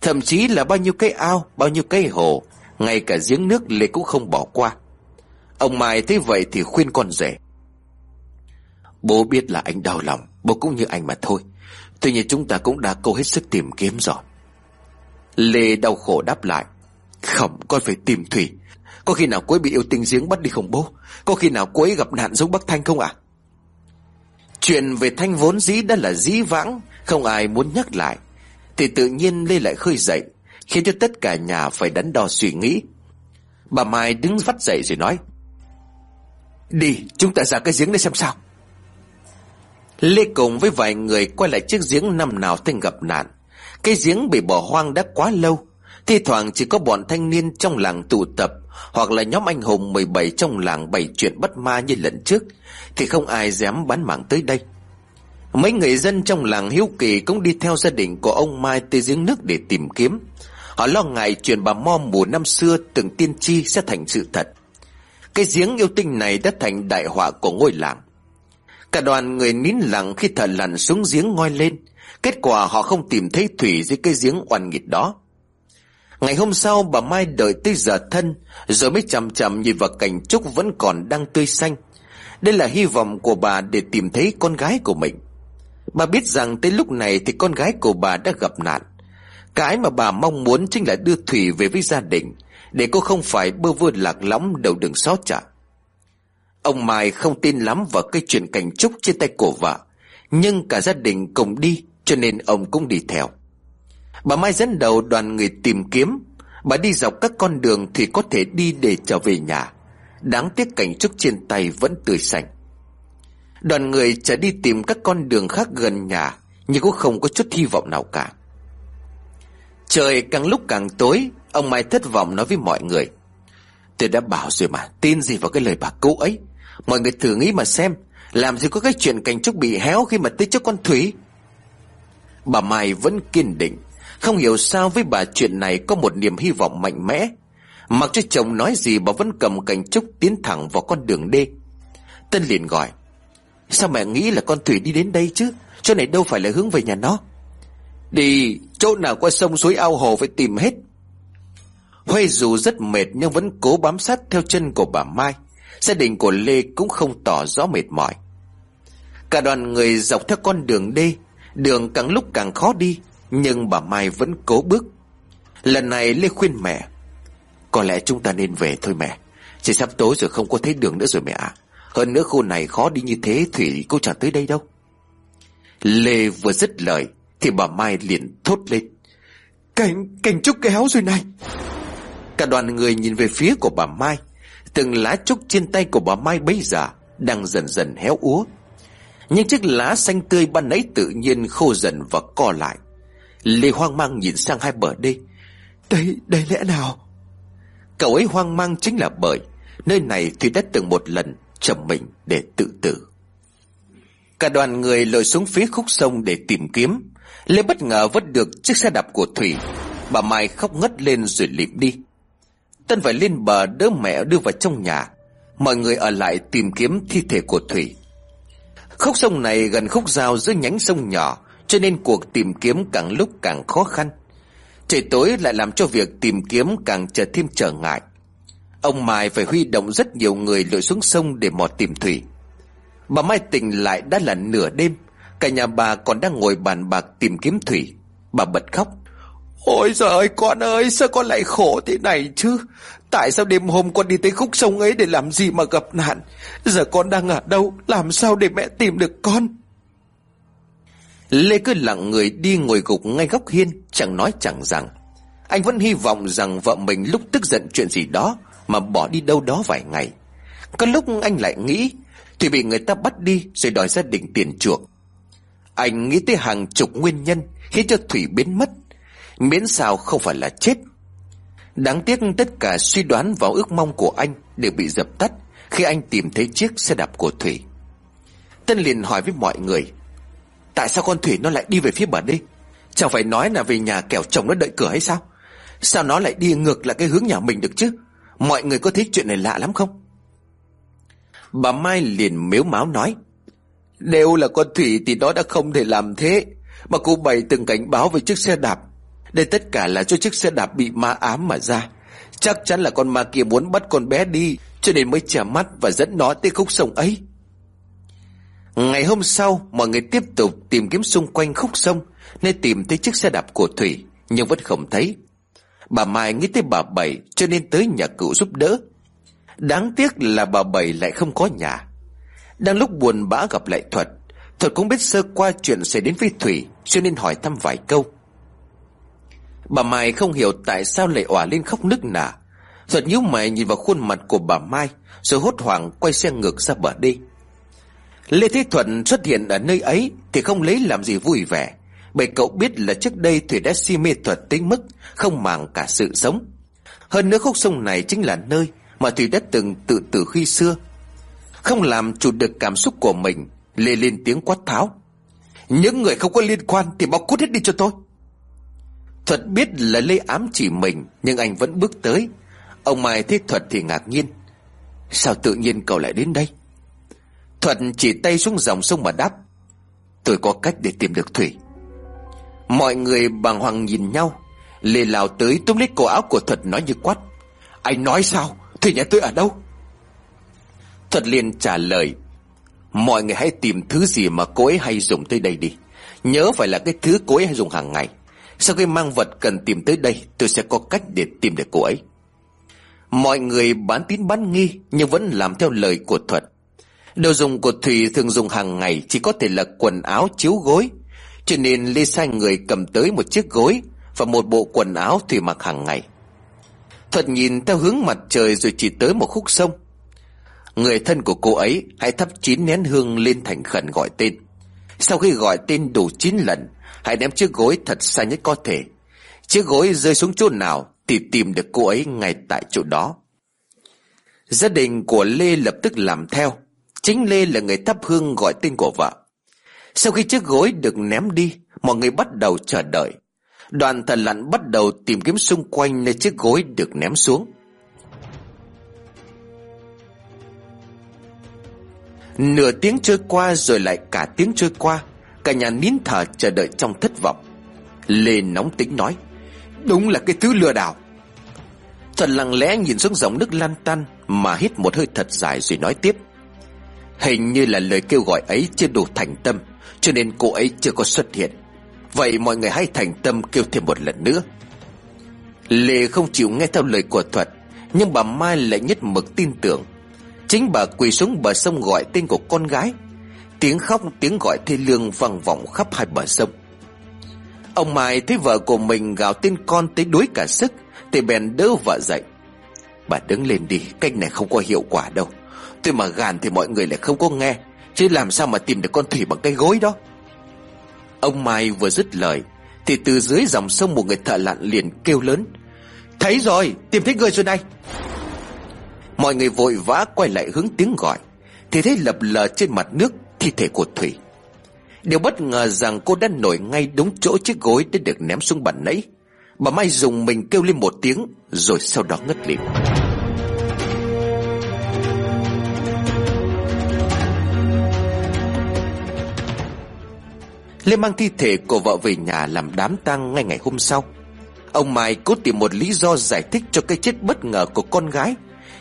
Thậm chí là bao nhiêu cây ao, bao nhiêu cây hồ Ngay cả giếng nước Lê cũng không bỏ qua. Ông Mai thấy vậy thì khuyên con rể. Bố biết là anh đau lòng, Bố cũng như anh mà thôi. Tuy nhiên chúng ta cũng đã cố hết sức tìm kiếm rồi. Lê đau khổ đáp lại, Không, con phải tìm Thủy. Có khi nào cô bị yêu tinh giếng bắt đi không bố? Có khi nào cô gặp nạn giống bác Thanh không ạ? Chuyện về Thanh vốn dĩ đã là dĩ vãng, Không ai muốn nhắc lại. Thì tự nhiên Lê lại khơi dậy, Khiến cho tất cả nhà phải đắn đo suy nghĩ. Bà Mai đứng vắt dậy rồi nói Đi, chúng ta ra cái giếng để xem sao. Lê cùng với vài người quay lại chiếc giếng năm nào Thanh gặp nạn. Cái giếng bị bỏ hoang đã quá lâu. Thi thoảng chỉ có bọn thanh niên trong làng tụ tập, Hoặc là nhóm anh hùng 17 trong làng bày chuyện bắt ma như lần trước, Thì không ai dám bán mạng tới đây. Mấy người dân trong làng hiếu kỳ cũng đi theo gia đình của ông Mai tới giếng nước để tìm kiếm. Họ lo ngại chuyện bà Mo mùa năm xưa từng tiên tri sẽ thành sự thật. Cái giếng yêu tinh này đã thành đại họa của ngôi làng. Cả đoàn người nín lặng khi thở lặn xuống giếng ngoi lên. Kết quả họ không tìm thấy thủy dưới cái giếng oan nghịt đó. Ngày hôm sau, bà Mai đợi tới giờ thân, Rồi mới chậm chậm nhìn vào cảnh trúc vẫn còn đang tươi xanh. Đây là hy vọng của bà để tìm thấy con gái của mình. Bà biết rằng tới lúc này thì con gái của bà đã gặp nạn. Cái mà bà mong muốn chính là đưa Thủy về với gia đình. Để cô không phải bơ vơ lạc lõng đầu đường xó chợ. Ông Mai không tin lắm vào cái chuyện cảnh trúc trên tay cổ vợ, Nhưng cả gia đình cùng đi, Cho nên ông cũng đi theo. Bà Mai dẫn đầu đoàn người tìm kiếm. Bà đi dọc các con đường thì có thể đi để trở về nhà. Đáng tiếc cảnh trúc trên tay vẫn tươi xanh. Đoàn người trở đi tìm các con đường khác gần nhà, Nhưng cũng không có chút hy vọng nào cả. Trời càng lúc càng tối Ông Mai thất vọng nói với mọi người. Tôi đã bảo rồi mà, Tin gì vào cái lời bà cố ấy? Mọi người thử nghĩ mà xem, Làm gì có cái chuyện cành trúc bị héo khi mà tới trước con Thủy? Bà Mai vẫn kiên định, Không hiểu sao với bà chuyện này có một niềm hy vọng mạnh mẽ. Mặc cho chồng nói gì, bà vẫn cầm cành trúc tiến thẳng vào con đường đê. Tân liền gọi, Sao mẹ nghĩ là con Thủy đi đến đây chứ? Chỗ này đâu phải là hướng về nhà nó. Đi, chỗ nào qua sông suối ao hồ phải tìm hết. Huê dù rất mệt nhưng vẫn cố bám sát theo chân của bà Mai. Gia đình của Lê cũng không tỏ rõ mệt mỏi. Cả đoàn người dọc theo con đường đi Đường càng lúc càng khó đi Nhưng bà Mai vẫn cố bước. Lần này Lê khuyên mẹ Có lẽ chúng ta nên về thôi mẹ. Chỉ sắp tối rồi không có thấy đường nữa rồi mẹ ạ. Hơn nữa khu này khó đi như thế Thủy cô chẳng tới đây đâu. Lê vừa dứt lời Thì bà Mai liền thốt lên Cảnh, cảnh trúc kéo rồi này. Cả đoàn người nhìn về phía của bà Mai. Từng lá trúc trên tay của bà Mai bấy giờ Đang dần dần héo úa. Nhưng chiếc lá xanh tươi ban nãy tự nhiên khô dần và co lại. Lê hoang mang nhìn sang hai bờ đê. Đây, đây lẽ nào? Cậu ấy hoang mang chính là bởi Nơi này thì đã từng một lần trầm mình để tự tử. Cả đoàn người lội xuống phía khúc sông để tìm kiếm. Lê bất ngờ vớt được chiếc xe đạp của Thủy. Bà Mai khóc ngất lên rồi lịm đi. Tân phải lên bờ đỡ mẹ đưa vào trong nhà. Mọi người ở lại tìm kiếm thi thể của Thủy. Khúc sông này gần khúc giao giữa nhánh sông nhỏ, Cho nên cuộc tìm kiếm càng lúc càng khó khăn. Trời tối lại làm cho việc tìm kiếm càng trở thêm trở ngại. Ông Mai phải huy động rất nhiều người lội xuống sông để mò tìm Thủy. Bà Mai tỉnh lại đã là nửa đêm, Cả nhà bà còn đang ngồi bàn bạc tìm kiếm Thủy. Bà bật khóc. Ôi giời ơi, con ơi, sao con lại khổ thế này chứ? Tại sao đêm hôm con đi tới khúc sông ấy để làm gì mà gặp nạn? Giờ con đang ở đâu? Làm sao để mẹ tìm được con? Lê cứ lặng người đi ngồi gục ngay góc hiên, Chẳng nói chẳng rằng. Anh vẫn hy vọng rằng vợ mình lúc tức giận chuyện gì đó Mà bỏ đi đâu đó vài ngày. Có lúc anh lại nghĩ, Thì bị người ta bắt đi rồi đòi gia đình tiền chuộc. Anh nghĩ tới hàng chục nguyên nhân Khiến cho Thủy biến mất. Miễn sao không phải là chết. Đáng tiếc tất cả suy đoán vào ước mong của anh Đều bị dập tắt Khi anh tìm thấy chiếc xe đạp của Thủy. Tân liền hỏi với mọi người, Tại sao con Thủy nó lại đi về phía bờ đi Chẳng phải nói là về nhà kẻo chồng nó đợi cửa hay sao? Sao nó lại đi ngược lại cái hướng nhà mình được chứ? Mọi người có thấy chuyện này lạ lắm không? Bà Mai liền miếu máu nói Nếu là con Thủy thì nó đã không thể làm thế. Mà cô bày từng cảnh báo về chiếc xe đạp đây tất cả là cho chiếc xe đạp bị ma ám mà ra. Chắc chắn là con ma kia muốn bắt con bé đi, Cho nên mới trả mắt và dẫn nó tới khúc sông ấy. Ngày hôm sau, Mọi người tiếp tục tìm kiếm xung quanh khúc sông Nên tìm thấy chiếc xe đạp của Thủy, Nhưng vẫn không thấy. Bà Mai nghĩ tới bà Bảy, Cho nên tới nhà cựu giúp đỡ. Đáng tiếc là bà Bảy lại không có nhà. Đang lúc buồn bã gặp lại Thuật Thuật cũng biết sơ qua chuyện xảy đến với Thủy, Cho nên hỏi thăm vài câu. Bà Mai không hiểu tại sao lại òa lên khóc nức nở. Giật nhíu mày nhìn vào khuôn mặt của bà Mai, Rồi hốt hoảng quay xe ngược ra bờ đi Lê Thế Thuận xuất hiện ở nơi ấy Thì không lấy làm gì vui vẻ. Bởi cậu biết là trước đây Thủy đã si mê thuật tính mức Không màng cả sự sống. Hơn nữa khúc sông này chính là nơi Mà Thủy đã từng tự tử khi xưa. Không làm chủ được cảm xúc của mình, Lê lên tiếng quát tháo. Những người không có liên quan Thì mau cút hết đi cho tôi. Thuật biết là Lê ám chỉ mình, Nhưng anh vẫn bước tới. Ông Mai thấy Thuật thì ngạc nhiên. Sao tự nhiên cậu lại đến đây? Thuật chỉ tay xuống dòng sông mà đáp. Tôi có cách để tìm được Thủy. Mọi người bàng hoàng nhìn nhau. Lê lao tới túm lấy cổ áo của Thuật nói như quát. Anh nói sao? Thủy nhà tôi ở đâu? Thuật liền trả lời. Mọi người hãy tìm thứ gì mà cô ấy hay dùng tới đây đi. Nhớ phải là cái thứ cô ấy hay dùng hàng ngày sau khi mang vật cần tìm tới đây, Tôi sẽ có cách để tìm được cô ấy. Mọi người bán tín bán nghi, Nhưng vẫn làm theo lời của Thuật. Đồ dùng của Thủy thường dùng hàng ngày, Chỉ có thể là quần áo chiếu gối. Cho nên Lê sai người cầm tới một chiếc gối Và một bộ quần áo Thủy mặc hàng ngày. Thuật nhìn theo hướng mặt trời Rồi chỉ tới một khúc sông. Người thân của cô ấy Hãy thắp chín nén hương lên thành khẩn gọi tên. Sau khi gọi tên đủ chín lần Hãy ném chiếc gối thật xa nhất có thể. Chiếc gối rơi xuống chỗ nào Thì tìm được cô ấy ngay tại chỗ đó. Gia đình của Lê lập tức làm theo. Chính Lê là người thắp hương gọi tên của vợ. Sau khi chiếc gối được ném đi, Mọi người bắt đầu chờ đợi. Đoàn thợ lặn bắt đầu tìm kiếm xung quanh nơi chiếc gối được ném xuống. Nửa tiếng trôi qua rồi lại cả tiếng trôi qua. Cả nhà nín thở chờ đợi trong thất vọng. Lê nóng tính nói, Đúng là cái thứ lừa đảo. Trần lặng lẽ nhìn xuống dòng nước lan tan Mà hít một hơi thật dài rồi nói tiếp, Hình như là lời kêu gọi ấy chưa đủ thành tâm, Cho nên cô ấy chưa có xuất hiện. Vậy mọi người hãy thành tâm kêu thêm một lần nữa. Lê không chịu nghe theo lời của Thuật, Nhưng bà Mai lại nhất mực tin tưởng. Chính bà quỳ xuống bờ sông gọi tên của con gái Tiếng khóc, tiếng gọi thê lương vang vọng khắp hai bờ sông. Ông Mai thấy vợ của mình gào tên con tới đuối cả sức, Thì bèn đỡ vợ dậy. Bà đứng lên đi, Cách này không có hiệu quả đâu. Tôi mà gàn thì mọi người lại không có nghe, Chứ làm sao mà tìm được con Thủy bằng cái gối đó? Ông Mai vừa dứt lời, Thì từ dưới dòng sông một người thợ lặn liền kêu lớn, Thấy rồi, tìm thấy người rồi này. Mọi người vội vã quay lại hướng tiếng gọi, Thì thấy lập lờ trên mặt nước thi thể của Thủy. Điều bất ngờ rằng cô đã nổi ngay đúng chỗ chiếc gối đã được ném xuống bàn nãy. Bà Mai dùng mình kêu lên một tiếng, Rồi sau đó ngất lịm. Lê mang thi thể của vợ về nhà làm đám tang ngay ngày hôm sau. Ông Mai cố tìm một lý do giải thích cho cái chết bất ngờ của con gái,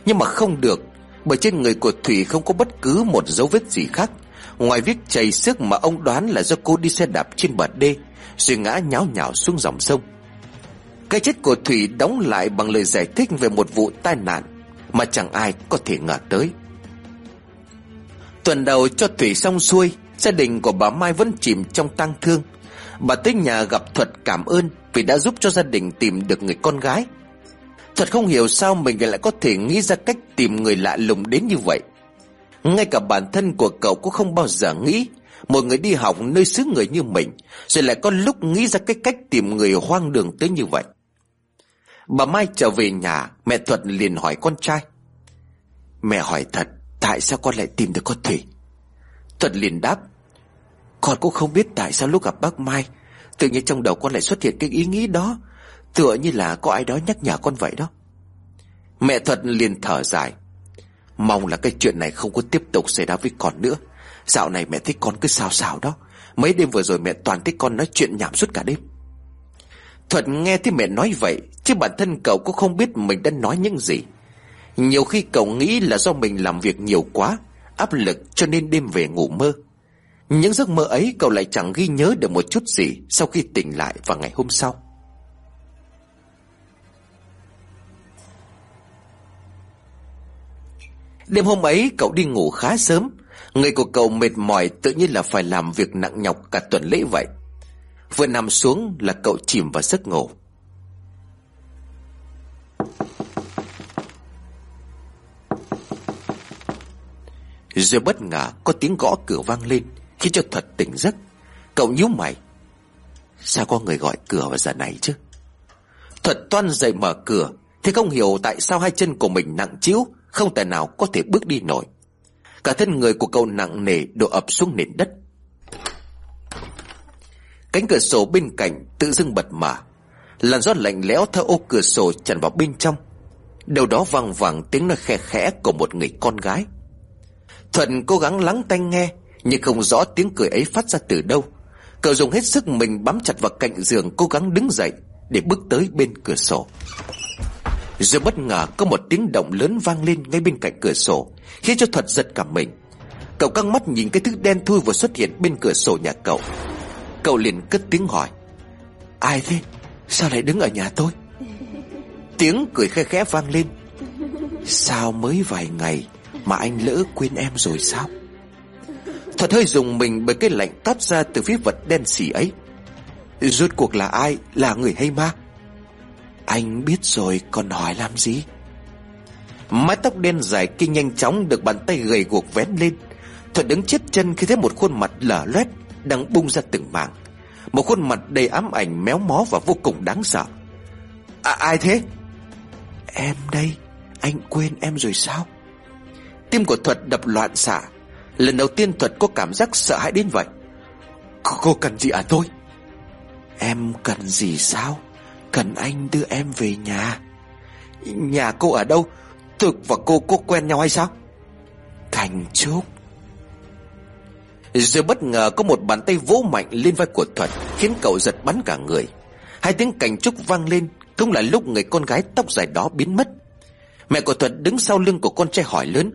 Nhưng mà không được, Bởi trên người của Thủy không có bất cứ một dấu vết gì khác. Ngoài vết chảy sức mà ông đoán là do cô đi xe đạp trên bờ đê, Rồi ngã nháo nhào xuống dòng sông. Cái chết của Thủy đóng lại bằng lời giải thích về một vụ tai nạn Mà chẳng ai có thể ngờ tới. Tuần đầu cho Thủy xong xuôi, Gia đình của bà Mai vẫn chìm trong tang thương. Bà tới nhà gặp Thuật cảm ơn Vì đã giúp cho gia đình tìm được người con gái. Thuật không hiểu sao mình lại có thể nghĩ ra cách tìm người lạ lùng đến như vậy ngay cả bản thân của cậu cũng không bao giờ nghĩ. Một người đi học nơi xứ người như mình, Rồi lại có lúc nghĩ ra cái cách tìm người hoang đường tới như vậy. Bà Mai trở về nhà, Mẹ Thuật liền hỏi con trai. Mẹ hỏi thật, Tại sao con lại tìm được con Thủy? Thuật liền đáp. Con cũng không biết tại sao lúc gặp bác Mai, Tự nhiên trong đầu con lại xuất hiện cái ý nghĩ đó, Tựa như là có ai đó nhắc nhở con vậy đó. Mẹ Thuật liền thở dài. Mong là cái chuyện này không có tiếp tục xảy ra với con nữa. Dạo này mẹ thích con cứ sao sao đó. Mấy đêm vừa rồi mẹ toàn thích con nói chuyện nhảm suốt cả đêm. Thuận nghe thấy mẹ nói vậy, Chứ bản thân cậu cũng không biết mình đã nói những gì. Nhiều khi cậu nghĩ là do mình làm việc nhiều quá, Áp lực cho nên đêm về ngủ mơ. Những giấc mơ ấy cậu lại chẳng ghi nhớ được một chút gì Sau khi tỉnh lại vào ngày hôm sau. Đêm hôm ấy, cậu đi ngủ khá sớm. Người của cậu mệt mỏi, tự nhiên là phải làm việc nặng nhọc cả tuần lễ vậy. Vừa nằm xuống là cậu chìm vào giấc ngủ. Rồi bất ngờ, có tiếng gõ cửa vang lên, Khiến cho Thuật tỉnh giấc. Cậu nhíu mày. Sao có người gọi cửa vào giờ này chứ? Thuật toan dậy mở cửa, Thì không hiểu tại sao hai chân của mình nặng chiếu không thể nào có thể bước đi nổi. Cả thân người của cậu nặng nề đổ ập xuống nền đất. Cánh cửa sổ bên cạnh tự dưng bật mở Làn gió lạnh lẽo theo ô cửa sổ tràn vào bên trong. Đầu đó vang vẳng tiếng nói khe khẽ của một người con gái. Thuận cố gắng lắng tai nghe, Nhưng không rõ tiếng cười ấy phát ra từ đâu. Cậu dùng hết sức mình bám chặt vào cạnh giường Cố gắng đứng dậy Để bước tới bên cửa sổ rồi bất ngờ có một tiếng động lớn vang lên ngay bên cạnh cửa sổ Khiến cho Thuật giật cả mình. Cậu căng mắt nhìn cái thứ đen thui vừa xuất hiện bên cửa sổ nhà cậu. Cậu liền cất tiếng hỏi Ai thế? Sao lại đứng ở nhà tôi? Tiếng cười khẽ khẽ vang lên. Sao mới vài ngày Mà anh lỡ quên em rồi sao? Thật hơi dùng mình bởi cái lạnh toát ra từ phía vật đen xỉ ấy. Rốt cuộc là ai? Là người hay ma anh biết rồi còn hỏi làm gì? Mái tóc đen dài kinh nhanh chóng Được bàn tay gầy guộc vén lên. Thuật đứng chết chân khi thấy một khuôn mặt lở loét Đang bung ra từng mảng. Một khuôn mặt đầy ám ảnh méo mó và vô cùng đáng sợ. À ai thế? Em đây Anh quên em rồi sao? Tim của Thuật đập loạn xạ. Lần đầu tiên Thuật có cảm giác sợ hãi đến vậy. Cô, cô cần gì à tôi? Em cần gì sao? Cần anh đưa em về nhà. Nhà cô ở đâu? Thực và cô có quen nhau hay sao? Thành Trúc. Rồi bất ngờ có một bàn tay vỗ mạnh lên vai của Thuật, Khiến cậu giật bắn cả người. Hai tiếng cảnh trúc vang lên, Cũng là lúc người con gái tóc dài đó biến mất. Mẹ của Thuật đứng sau lưng của con trai hỏi lớn,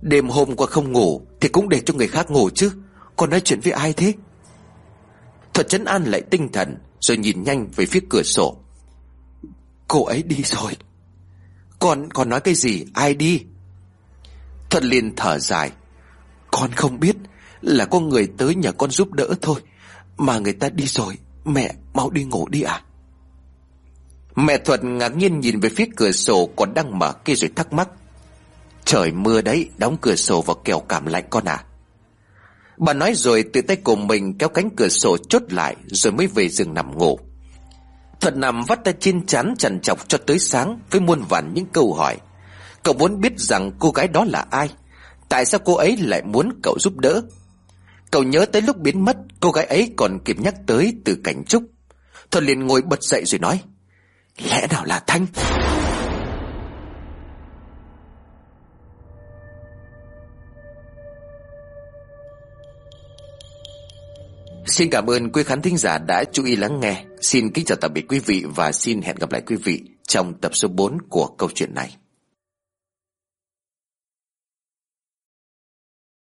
Đêm hôm qua không ngủ Thì cũng để cho người khác ngủ chứ? Con nói chuyện với ai thế? Thuật chấn an lại tinh thần rồi nhìn nhanh về phía cửa sổ. Cô ấy đi rồi. Con còn nói cái gì? Ai đi? Thuận liền thở dài. Con không biết Là có người tới nhà con giúp đỡ thôi, Mà người ta đi rồi. Mẹ, mau đi ngủ đi à Mẹ Thuật ngạc nhiên nhìn về phía cửa sổ Còn đang mở kia rồi thắc mắc. Trời mưa đấy, Đóng cửa sổ vào kẻo cảm lạnh con à Bà nói rồi tự tay của mình kéo cánh cửa sổ chốt lại Rồi mới về giường nằm ngủ. Thuật nằm vắt tay trên chán trần chọc cho tới sáng Với muôn vàn những câu hỏi. Cậu muốn biết rằng cô gái đó là ai? Tại sao cô ấy lại muốn cậu giúp đỡ? Cậu nhớ tới lúc biến mất, Cô gái ấy còn kịp nhắc tới từ cảnh trúc. Thuật liền ngồi bật dậy rồi nói, Lẽ nào là Thanh? Xin cảm ơn quý khán thính giả đã chú ý lắng nghe. Xin kính chào tạm biệt quý vị và xin hẹn gặp lại quý vị trong tập số 4 của câu chuyện này.